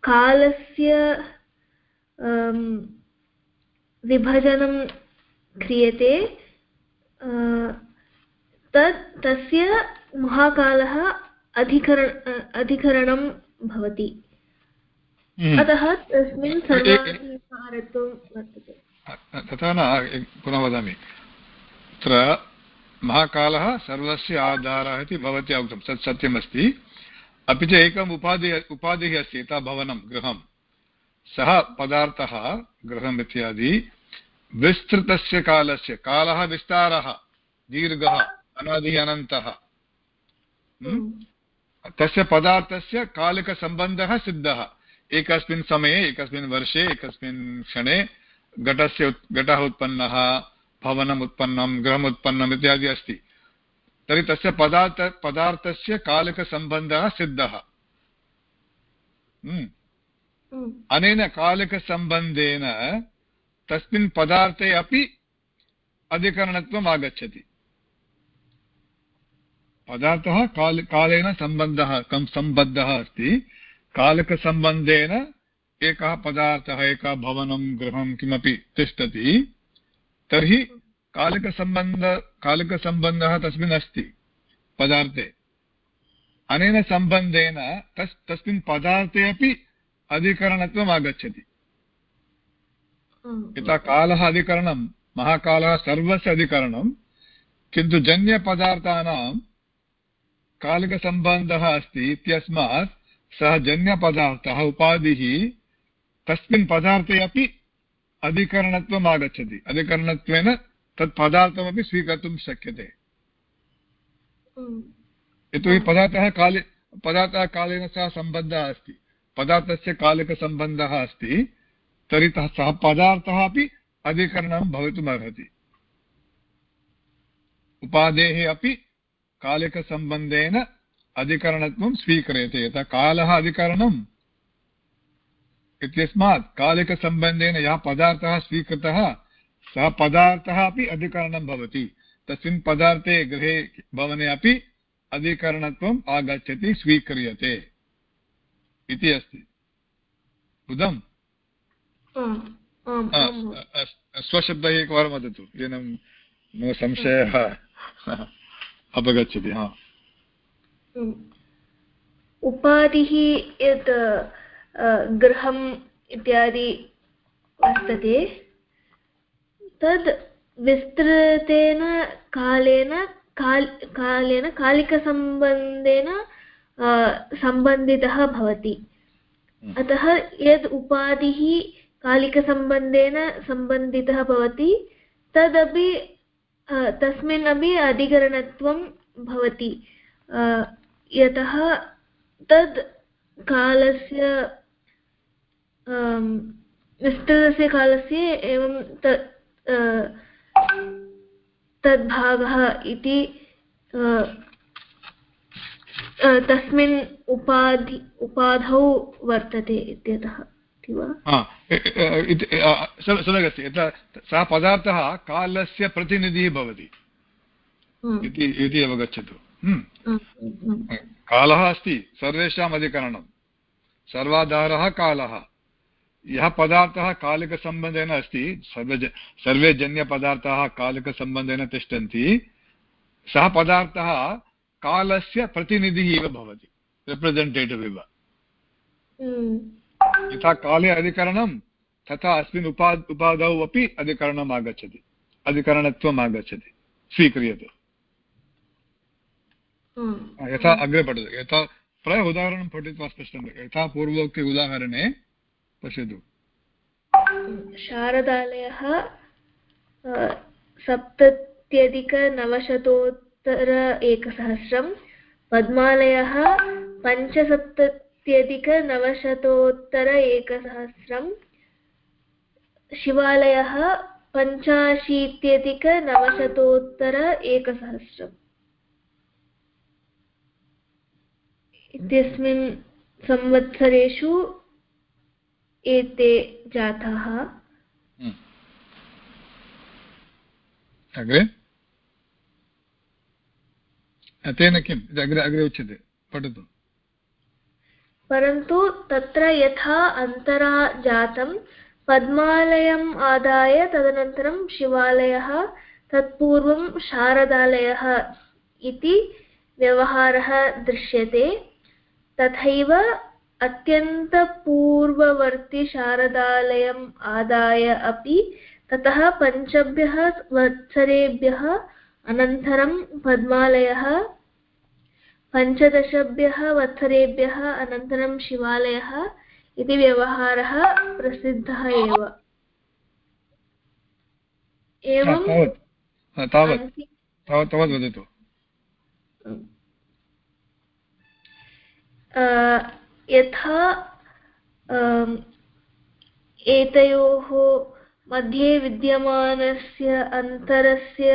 कालस्य विभजनं क्रियते तत् तस्य महाकालः अधिकरण अधिकरणं भवति। हम्म। अतः तस्मिन् सर्वाधिकारत्वं वर्तते। तथा न पुनः वदामि। तत्र महाकालः सर्वस्य आधारः इति भवत्या उक्तं तत् सत्यमस्ति। अपि च एकम् उपाधि उपाधिः अस्ति यथा भवनं गृहं सः पदार्थः गृहम् इत्यादि विस्तृतस्य कालस्य कालः विस्तारः दीर्घः अनादिः अनन्तः। तस्य पदार्थस्य कालिकसम्बन्धः सिद्धः। एकस्मिन् समये एकस्मिन् वर्षे एकस्मिन् क्षणे घटस्य घटः उत्पन्नः भवनम् उत्पन्नं गृहम् उत्पन्नम् इत्यादि अस्ति। तर्हि तस्य पदार्थ पदार्थस्य कालकसम्बन्धः सिद्धः हम्म। हम्म। अनेन कालकसम्बन्धेन तस्मिन् पदार्थे अपि अधिकरणत्वम् आगच्छति पदार्थः काल कालेन सम्बन्धः कं सम्बद्धः अस्ति कालकसम्बन्धेन एकः पदार्थः एकः भवनं गृहं किमपि तिष्ठति तर्हि कालिकसम्बन्ध कालिकसम्बन्धः तस्मिन् अस्ति पदार्थे। अनेन सम्बन्धेन तस् तस्मिन् पदार्थे अपि अधिकरणत्वम् आगच्छति। यथा कालः अधिकरणं महाकालः सर्वस्य अधिकरणं किन्तु जन्यपदार्थानां कालिकसम्बन्धः अस्ति इत्यस्मात् सः जन्यपदार्थः उपाधिः तस्मिन् पदार्थे अपि अधिकरणत्वम् आगच्छति। अधिकरणत्वेन तत् पदार्थमपि स्वीकर्तुं शक्यते। यतोहि पदार्थः काले पदार्थः कालेन सह सम्बन्धः अस्ति। पदार्थस्य कालिकसम्बन्धः अस्ति तर्हि सः पदार्थः अपि अधिकरणं भवितुमर्हति। उपादेः अपि कालिकसम्बन्धेन अधिकरणत्वं स्वीक्रियते यथा कालः अधिकरणम्। इत्यस्मात् कालिकसम्बन्धेन यः पदार्थः स्वीकृतः सः पदार्थः अपि अधिकरणं भवति। तस्मिन् पदार्थे गृहे भवने अपि अधिकरणत्वम् आगच्छति स्वीक्रियते। इति अस्ति। बुधम् स्वशब्दैः एकवारं वदतु। येन मम संशयः अपगच्छति हा। उपाधिः यत् गृहम् इत्यादि वर्तते तद् विस्तृतेन कालेन काल् कालेन कालिकसम्बन्धेन सम्बन्धितः भवति हम्म। अतः यद् उपाधिः कालिकसम्बन्धेन सम्बन्धितः भवति तदपि तस्मिन् अपि अधिकरणत्वं भवति यतः तद् कालस्य विस्तृतस्य कालस्य एवं तद्भागः इति तस्मिन् उपाधि उपाधौ वर्तते इत्यतः सम्यक् अस्ति सः पदार्थः कालस्य प्रतिनिधिः भवति। इति अवगच्छतु। कालः अस्ति सर्वेषाम् अधिकरणं सर्वाधारः कालः। यः पदार्थः कालिकसम्बन्धेन अस्ति सर्वे सर्वे जन्यपदार्थाः कालिकसम्बन्धेन तिष्ठन्ति सः पदार्थः कालस्य प्रतिनिधिः इव भवति रिप्रसेण्टेटिव् इव। यथा काले अधिकरणं तथा अस्मिन् उपा उपाधौ अपि अधिकरणम् आगच्छति अधिकरणत्वम् आगच्छति स्वीक्रियते। हम्म। यथा अग्रे पठतु यथा प्रायः उदाहरणं पठित्वा स्पष्टं यथा पूर्वोक्ति उदाहरणे पश्यतु। शारदालयः सप्तत्यधिकनवशतोत्तर एकसहस्रं पद्मालयः पञ्चसप्त सप्तत्यधिकनवशतोत्तर एकसहस्रं शिवालयः पञ्चाशीत्यधिकनवशतोत्तर एकसहस्रम्। इत्यस्मिन् संवत्सरेषु एते जाताः। हम्म। अग्रे? तेन किम्? अग्रे अग्रे उच्यते। पठतु। परन्तु तत्र यथा अन्तरा जातं पद्मालयम् आदाय तदनन्तरं शिवालयः तत्पूर्वं शारदालयः इति व्यवहारः दृश्यते। तथैव अत्यन्तपूर्ववर्तिशारदालयम् आदाय अपि ततः पञ्चभ्यः वत्सरेभ्यः अनन्तरं पद्मालयः पञ्चदशभ्यः वत्सरेभ्यः अनन्तरं शिवालयः इति व्यवहारः प्रसिद्धः एव। एवं वदतु। यथा एतयोः मध्ये विद्यमानस्य अन्तरस्य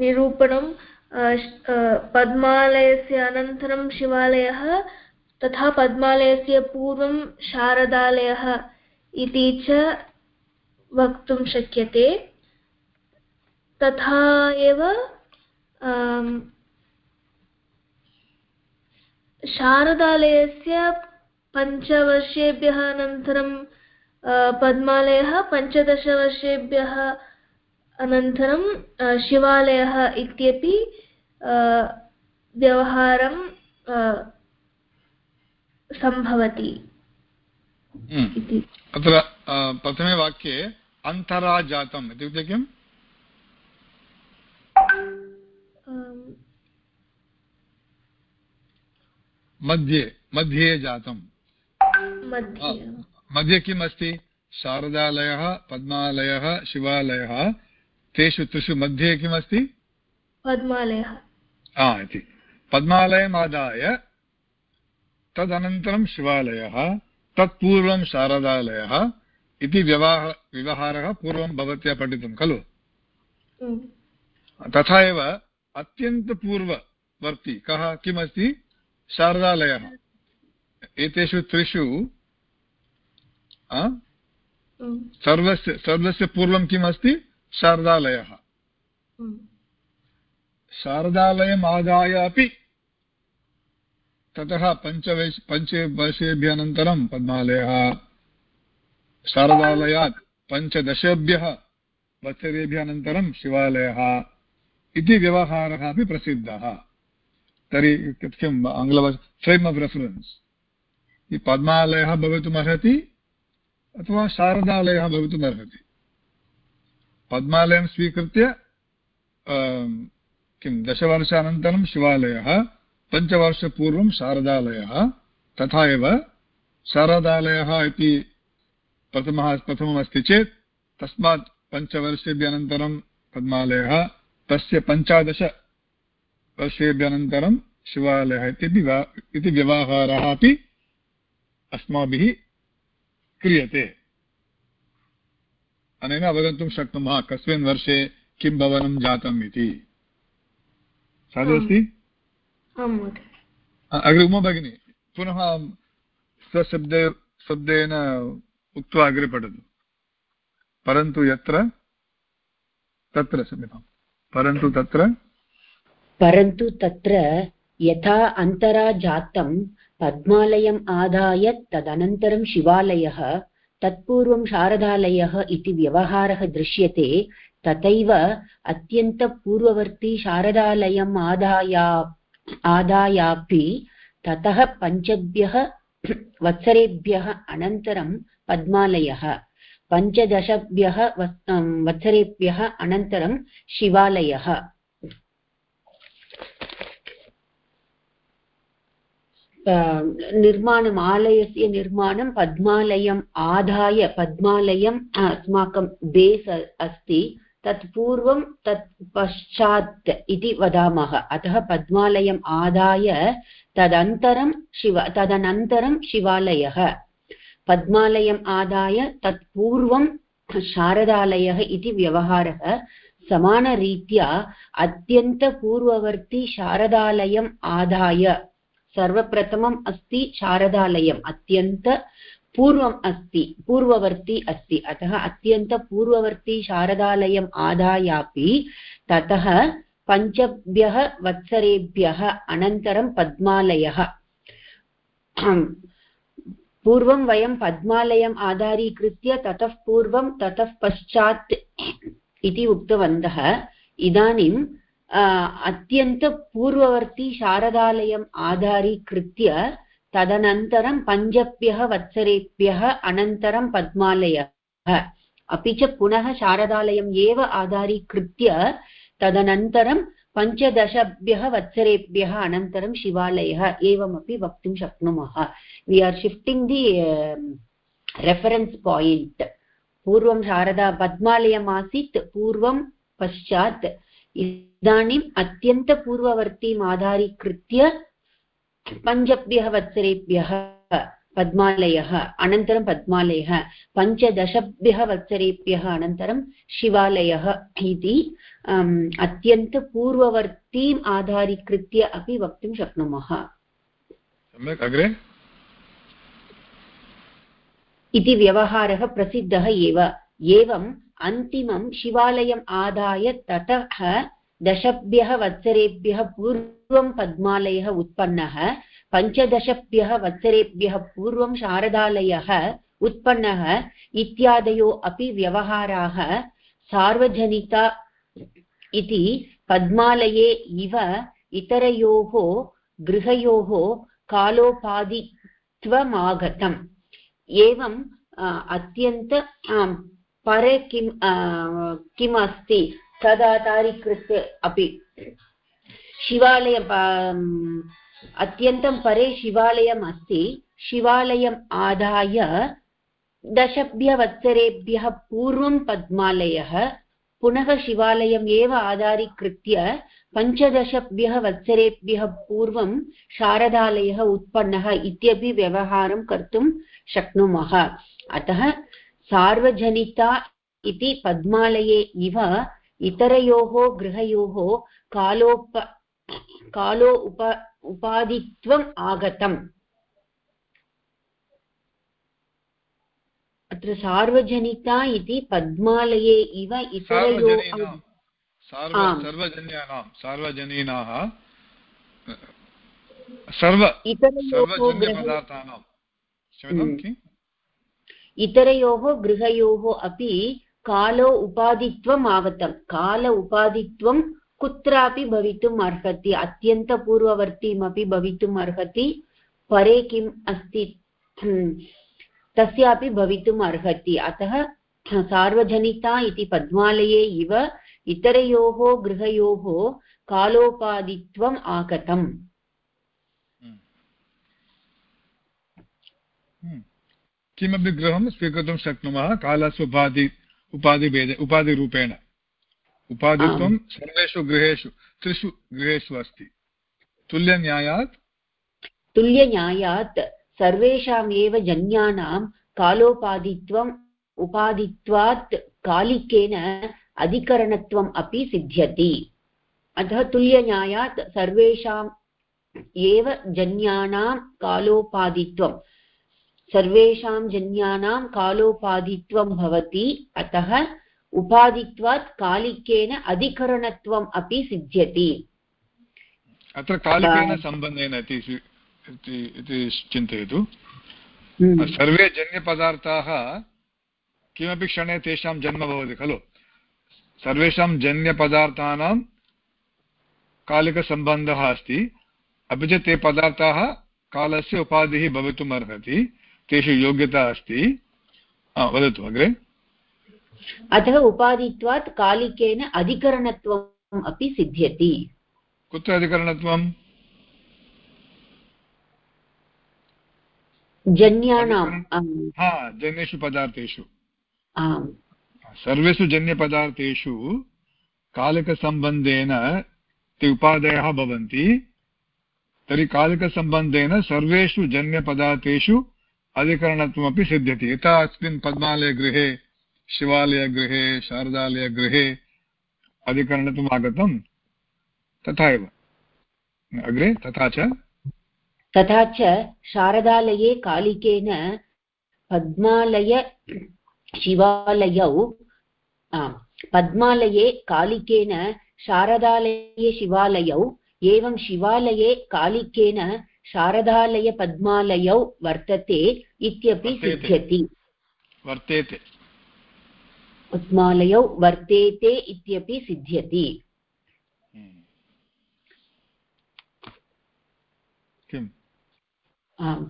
निरूपणं पद्मालयस्य अनन्तरं शिवालयः तथा पद्मालयस्य पूर्वं शारदालयः इति च वक्तुं शक्यते। तथा एव शारदालयस्य पञ्चवर्षेभ्यः अनन्तरं पद्मालयः पञ्चदशवर्षेभ्यः अनन्तरं शिवालयः इत्यपि व्यवहारं सम्भवति हम्म। अत्र प्रथमे वाक्ये अन्तरा जातम् इत्युक्ते किम् मध्ये मध्ये। जातं मध्ये किम् अस्ति? शारदालयः पद्मालयः शिवालयः तेषु त्रिषु मध्ये किमस्ति पद्मालयः। इति। पद्मालयमादाय तदनन्तरं शिवालयः तत्पूर्वं शारदालयः इति व्यवहार व्यवहारः पूर्वं भवत्या पठितं खलु। तथा एव अत्यन्तपूर्ववर्ति कः किमस्ति शारदालयः। एतेषु त्रिषु। सर्वस्य सर्वस्य पूर्वं किम् अस्ति? शारदालयः। शारदालयम् आदाय अपि ततः पञ्चवर्ष पञ्चवर्षेभ्यः अनन्तरं पद्मालयः शारदालयात् पञ्चदशेभ्यः वत्सरेभ्यः अनन्तरं शिवालयः इति व्यवहारः अपि प्रसिद्धः। तर्हि किम् आङ्ग्लभाषा फ्रेम् आफ् रेफरेन्स् पद्मालयः भवितुमर्हति अथवा शारदालयः भवितुमर्हति पद्मालयं स्वीकृत्य किं, दशवर्षानन्तरं शिवालयः, पञ्चवर्षपूर्वं शारदालयः, तथा एव शारदालयः इति प्रथमः प्रथममस्ति चेत्, तस्मात् पञ्चवर्षेभ्य अनन्तरं पद्मालयः, तस्य पञ्चादश वर्षेभ्यनन्तरं शिवालयः इति व्यवहारः अपि अस्माभिः क्रियते। अनेन अवगन्तुं शक्नुमः कस्मिन् वर्षे किं भवनं जातम् इति। साधु अग्रे उमा भगिनी पुनः स्वशब्दे शब्देन उक्त्वा अग्रे पठतु। परन्तु यत्र तत्र क्षम्यताम् परन्तु तत्र परन्तु तत्र यथा अन्तरा जातं पद्मालयम् आदाय तदनन्तरं शिवालयः, तत्पूर्वं शारदालयः इति व्यवहारः दृश्यते, तथैव अत्यन्तपूर्ववर्ती शारदालयम् आदाया आदायापि ततः पञ्चभ्यः वत्सरेभ्यः अनन्तरं पद्मालयः, पञ्चदशभ्यः वत्सरेभ्यः अनन्तरं शिवालयः। निर्माणम् आलयस्य निर्माणं पद्मालयम् आदाय पद्मालयम् अस्माकं बेस् अस्ति. तत् पूर्वं तत् पश्चात् इति वदामः. अतः पद्मालयम् आदाय तदन्तरं शिव तदनन्तरं शिवालयः पद्मालयम् आदाय तत् पूर्वं शारदालयः इति व्यवहारः. समानरीत्या अत्यन्तपूर्ववर्ती शारदालयम् आदाय सर्वप्रथमम् अस्ति शारदालयम्, अत्यन्त पूर्वम् अस्ति, पूर्ववर्ती अस्ति। अतः अत्यन्तपूर्ववर्ती शारदालयम् आदायापि ततः पञ्चभ्यः वत्सरेभ्यः अनन्तरं पद्मालयः। पूर्वं वयं पद्मालयम् आधारीकृत्य ततः पूर्वं, ततः पश्चात् इति उक्तवन्तः। इदानीं अत्यन्तपूर्ववर्ती शारदालयम् आधारीकृत्य तदनन्तरं पञ्चभ्यः वत्सरेभ्यः अनन्तरं पद्मालयः अपि च पुनः शारदालयम् एव आधारीकृत्य तदनन्तरं पञ्चदशभ्यः वत्सरेभ्यः अनन्तरं शिवालयः एवमपि वक्तुं शक्नुमः we are shifting the reference point पूर्वं शारदा पद्मालयम् आसीत् पूर्वं पश्चात् इदानीम् अत्यन्तपूर्ववर्तीम् आधारीकृत्य पञ्चभ्यः वत्सरेभ्यः पद्मालयः अनन्तरं पद्मालयः पञ्चदशभ्यः वत्सरेभ्यः अनन्तरं शिवालयः इति अत्यन्तपूर्ववर्तीम् आधारीकृत्य अपि वक्तुं शक्नुमः। सम्यक् अग्रे? इति व्यवहारः प्रसिद्धः एव। एवम् अन्तिमं शिवालयम् आदाय ततः दशभ्यः वत्सरेभ्यः पूर्वं पद्मालयः उत्पन्नः, पञ्चदशभ्यः वत्सरेभ्यः पूर्वं शारदालयः उत्पन्नः इत्यादयो अपि व्यवहाराः सार्वजनिका इति पद्मालये इव इतरयोः गृहयोः कालोपाधित्वमागतम् एवं अत्यन्त परे किं किम् अस्ति तदाधारीकृत्य अपि। शिवालय अत्यन्तं परे शिवालयम् अस्ति। शिवालयम् आदाय पञ्चदशभ्यवत्सरेभ्यः पूर्वं पद्मालयः, पुनः शिवालयम् एव आधारीकृत्य पञ्चदशभ्यः वत्सरेभ्यः पूर्वं शारदालयः उत्पन्नः इत्यपि व्यवहारं कर्तुं शक्नुमः। अतः सार्वजनिता इति पद्मालये इव इतरयोः गृहयोः कालोप कालो उप उपाधित्वम् आगतम्। अत्र सार्वजनिता इति पद्मालये इव इतरयोः आम्। सार्वजनीनाः सर्व। इतरयोः गृहयोः अपि कालो उपाधित्वम् आगतं काल उपाधित्वं कुत्रापि भवितुम् अर्हति। अत्यन्तपूर्ववर्तीमपि भवितुम् अर्हति। परे किम् अस्ति? हम्म, तस्यापि भवितुम् अर्हति। अतः सार्वजनिता इति पद्मालये इव इतरयोः गृहयोः कालोपादित्वम् आगतम्। हम्म। किमपि गृहं स्वीकर्तुं शक्नुमः? कालस्य उपाधि उपाधिभेदे उपाधिरूपेण। उपाधित्वं सर्वेषु गृहेषु त्रिषु गृहेषु अस्ति। तुल्यन्यायात्? तुल्यन्यायात् सर्वेषाम् एव जन्यानां कालोपाधित्वम् उपाधित्वात् कालिकेन अधिकरणत्वम् अपि सिद्ध्यति। अतः तुल्यन्यायात् सर्वेषाम् एव जन्यानां कालोपाधित्वं सर्वेषां जन्यानां कालोपाधित्वं भवति अतः उपाधित्वात् कालिकेन अधिकरणत्वम् अपि सिद्ध्यति। अत्र कालिकेन सम्बन्धेन इति चिन्तयतु। हम्म। सर्वे जन्यपदार्थाः किमपि क्षणे तेषां जन्म भवति खलु? सर्वेषां जन्यपदार्थानां कालिकसम्बन्धः अस्ति। अपि च ते पदार्थाः कालस्य उपाधिः भवितुम् अर्हति तेषु योग्यता अस्ति? वदतु अग्रे। अतः उपाधित्वात् कालिकेन अधिकरणत्वम् अपि सिद्ध्यति। कुत्र अधिकरणत्वं जन्यानां जन्येषु पदार्थेषु। सर्वेषु जन्यपदार्थेषु कालिकसम्बन्धेन ते उपादयः भवन्ति। तर्हि कालिकसम्बन्धेन सर्वेषु जन्यपदार्थेषु अधिकरणत्वमपि सिद्ध्यति। यथा अस्मिन् पद्मालयगृहे, शिवालयगृहे, शारदालयगृहे अधिकरणत्वम् आगतं तथा एव। अग्रे तथा च? तथा च शारदालये कालिकेन पद्मालय, शिवालयौ पद्मालये कालिकेन शारदालये, शिवालयौ, एवं शिवालये कालिकेन शारदालयपद्मालयौ वर्तते इत्यपि सिद्ध्यति। वर्तेते। पद्मालयौ वर्तेते इत्यपि सिद्ध्यति। किम्?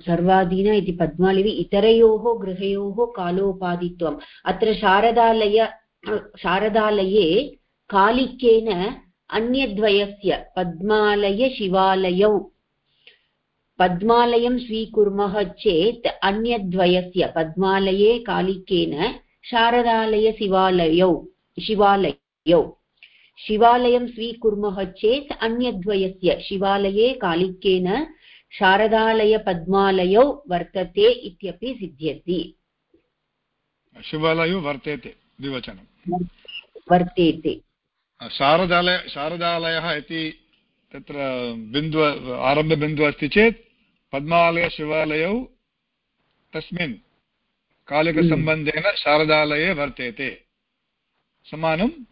सर्वाधीन इति पद्मालिवि इतरयोः गृहयोः कालोपादित्वम्। अत्र शारदालय शारदालये कालिकेन अन्यद्वयस्य पद्मालयशिवालयौ पद्मालयं स्वीकुर्मः चेत् अन्यद्वयस्य पद्मालये कालिकेन शारदालयशिवालयौ शिवालयौ शिवालयं। स्वीकुर्मः चेत् अन्यद्वयस्य शिवालये कालिकेन शारदालयपद्मालयौ वर्तते इत्यपि सिद्ध्यति। शिवालयो वर्तेते द्विवचनं। वर्तेते। शारदालय शारदालयः इति तत्र बिन्दु आरम्भबिन्दुः अस्ति चेत् पद्मालयशिवालयौ तस्मिन् कालिकसम्बन्धेन शारदालये वर्तेते। समानम्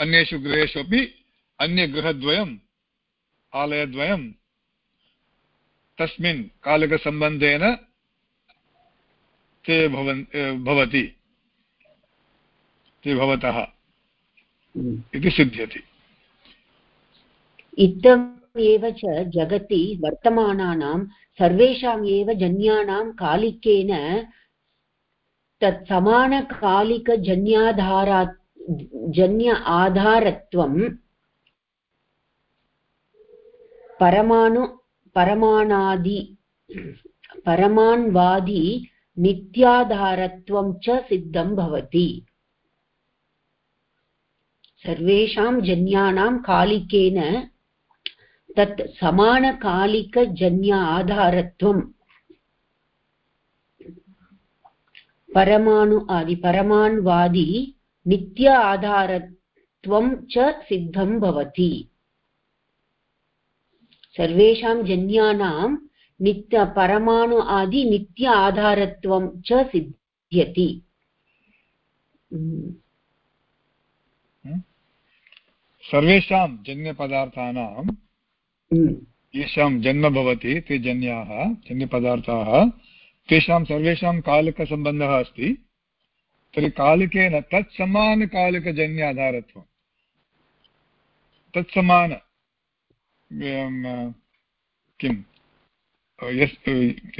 अन्येषु गृहेषु अपि अन्यगृहद्वयम् आलयद्वयं तस्मिन् कालकसम्बन्धेन ते भवन् भवति। ते भवतः। हम्म। इति सिद्ध्यति। इत्थम् एव च जगति वर्तमानानां सर्वेषाम् एव जन्यानां कालिकेन तत् जन्य आधारत्वं परमाणु परमाणादि परमाण्वादि नित्याधारत्वं च सिद्धं भवति। सर्वेषां जन्यानां कालिकेन तत् समानकालिकजन्य आधारत्वं परमाणु आदि, परमाण्वादि नित्य आधारत्वं च सिद्धं भवति। सर्वेषां जन्यानां नित्य, परमाणु आदि नित्य आधारत्वं च सिद्ध्यति। सर्वेषां जन्यपदार्थानां येषां जन्म भवति, ते जन्याः, जन्यपदार्थाः। तेषां सर्वेषां कालकसम्बन्धः अस्ति। तर्हि कालिकेन तत्समानकालिकजन्याधारत्वं तत्समान किं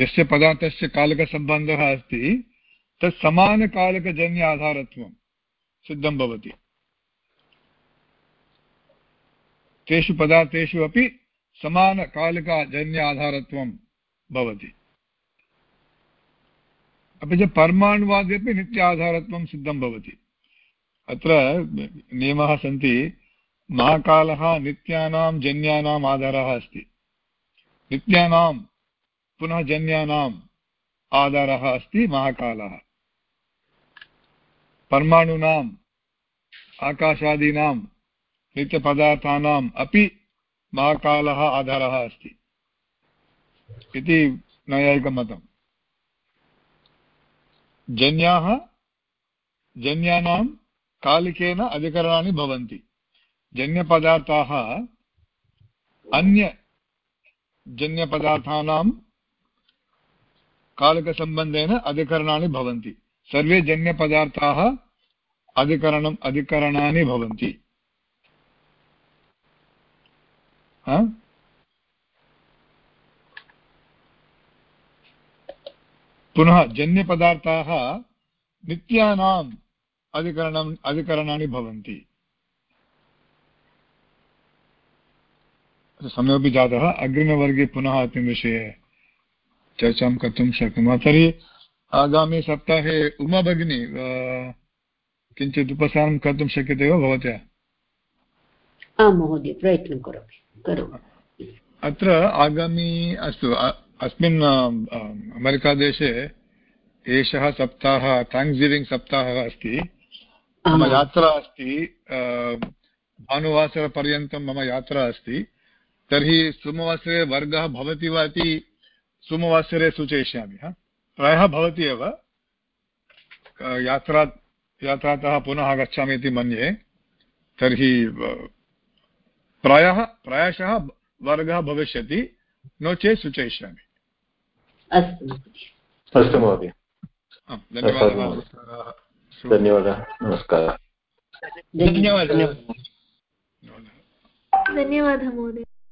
यस्य पदार्थस्य कालकसम्बन्धः अस्ति तत् समानकालकजन्य आधारत्वं सिद्धं भवति। तेषु पदार्थेषु अपि समानकालिकजन्य आधारत्वं भवति। अपि च परमाणुवादे अपि नित्य आधारत्वं सिद्धं भवति। अत्र नियमाः सन्ति, महाकालः नित्यानां जन्यानाम् आधारः अस्ति। नित्यानां, पुनः जन्यानाम् आधारः अस्ति महाकालः। परमाणूनाम् आकाशादीनां नित्यपदार्थानाम् अपि महाकालः आधारः अस्ति। इति नैयायिकमतम् जन्याः, जन्यानां कालिकेन अधिकरणानि भवन्ति। जन्यपदार्थाः अन्यजन्यपदार्थानां कालकसम्बन्धेन अधिकरणानि भवन्ति। सर्वे जन्यपदार्थाः अधिकरणम्, अधिकरणानि भवन्ति। पुनः जन्यपदार्थाः नित्यानाम् अधिकरणम् अधिकरणानि भवन्ति। समयोपि जातः। अग्रिमवर्गे पुनः अस्मिन् विषये चर्चां कर्तुं शक्नुमः। तर्हि आगामि सप्ताहे उमा भगिनी किञ्चित् उपसारं कर्तुं शक्यते वा भवत्या? आं महोदय, प्रयत्नं करोमि। करोमि अत्र आगामि अस्तु अस्मिन् अमेरिकादेशे एषः सप्ताहः थेङ्क्स् गिविङ्ग् सप्ताहः अस्ति। मम यात्रा अस्ति भानुवासरपर्यन्तं मम यात्रा अस्ति। तर्हि सोमवासरे वर्गः भवति वा इति सोमवासरे सूचयिष्यामि प्रायः भवति एव। यात्रा यात्रातः पुनः आगच्छामि इति मन्ये। तर्हि प्रायः प्रायशः वर्गः भविष्यति। नो चेत् सूचयिष्यामि। अस्तु महोदय। धन्यवादः। धन्यवादः। नमस्कारः। धन्यवादः। धन्यवादः महोदय।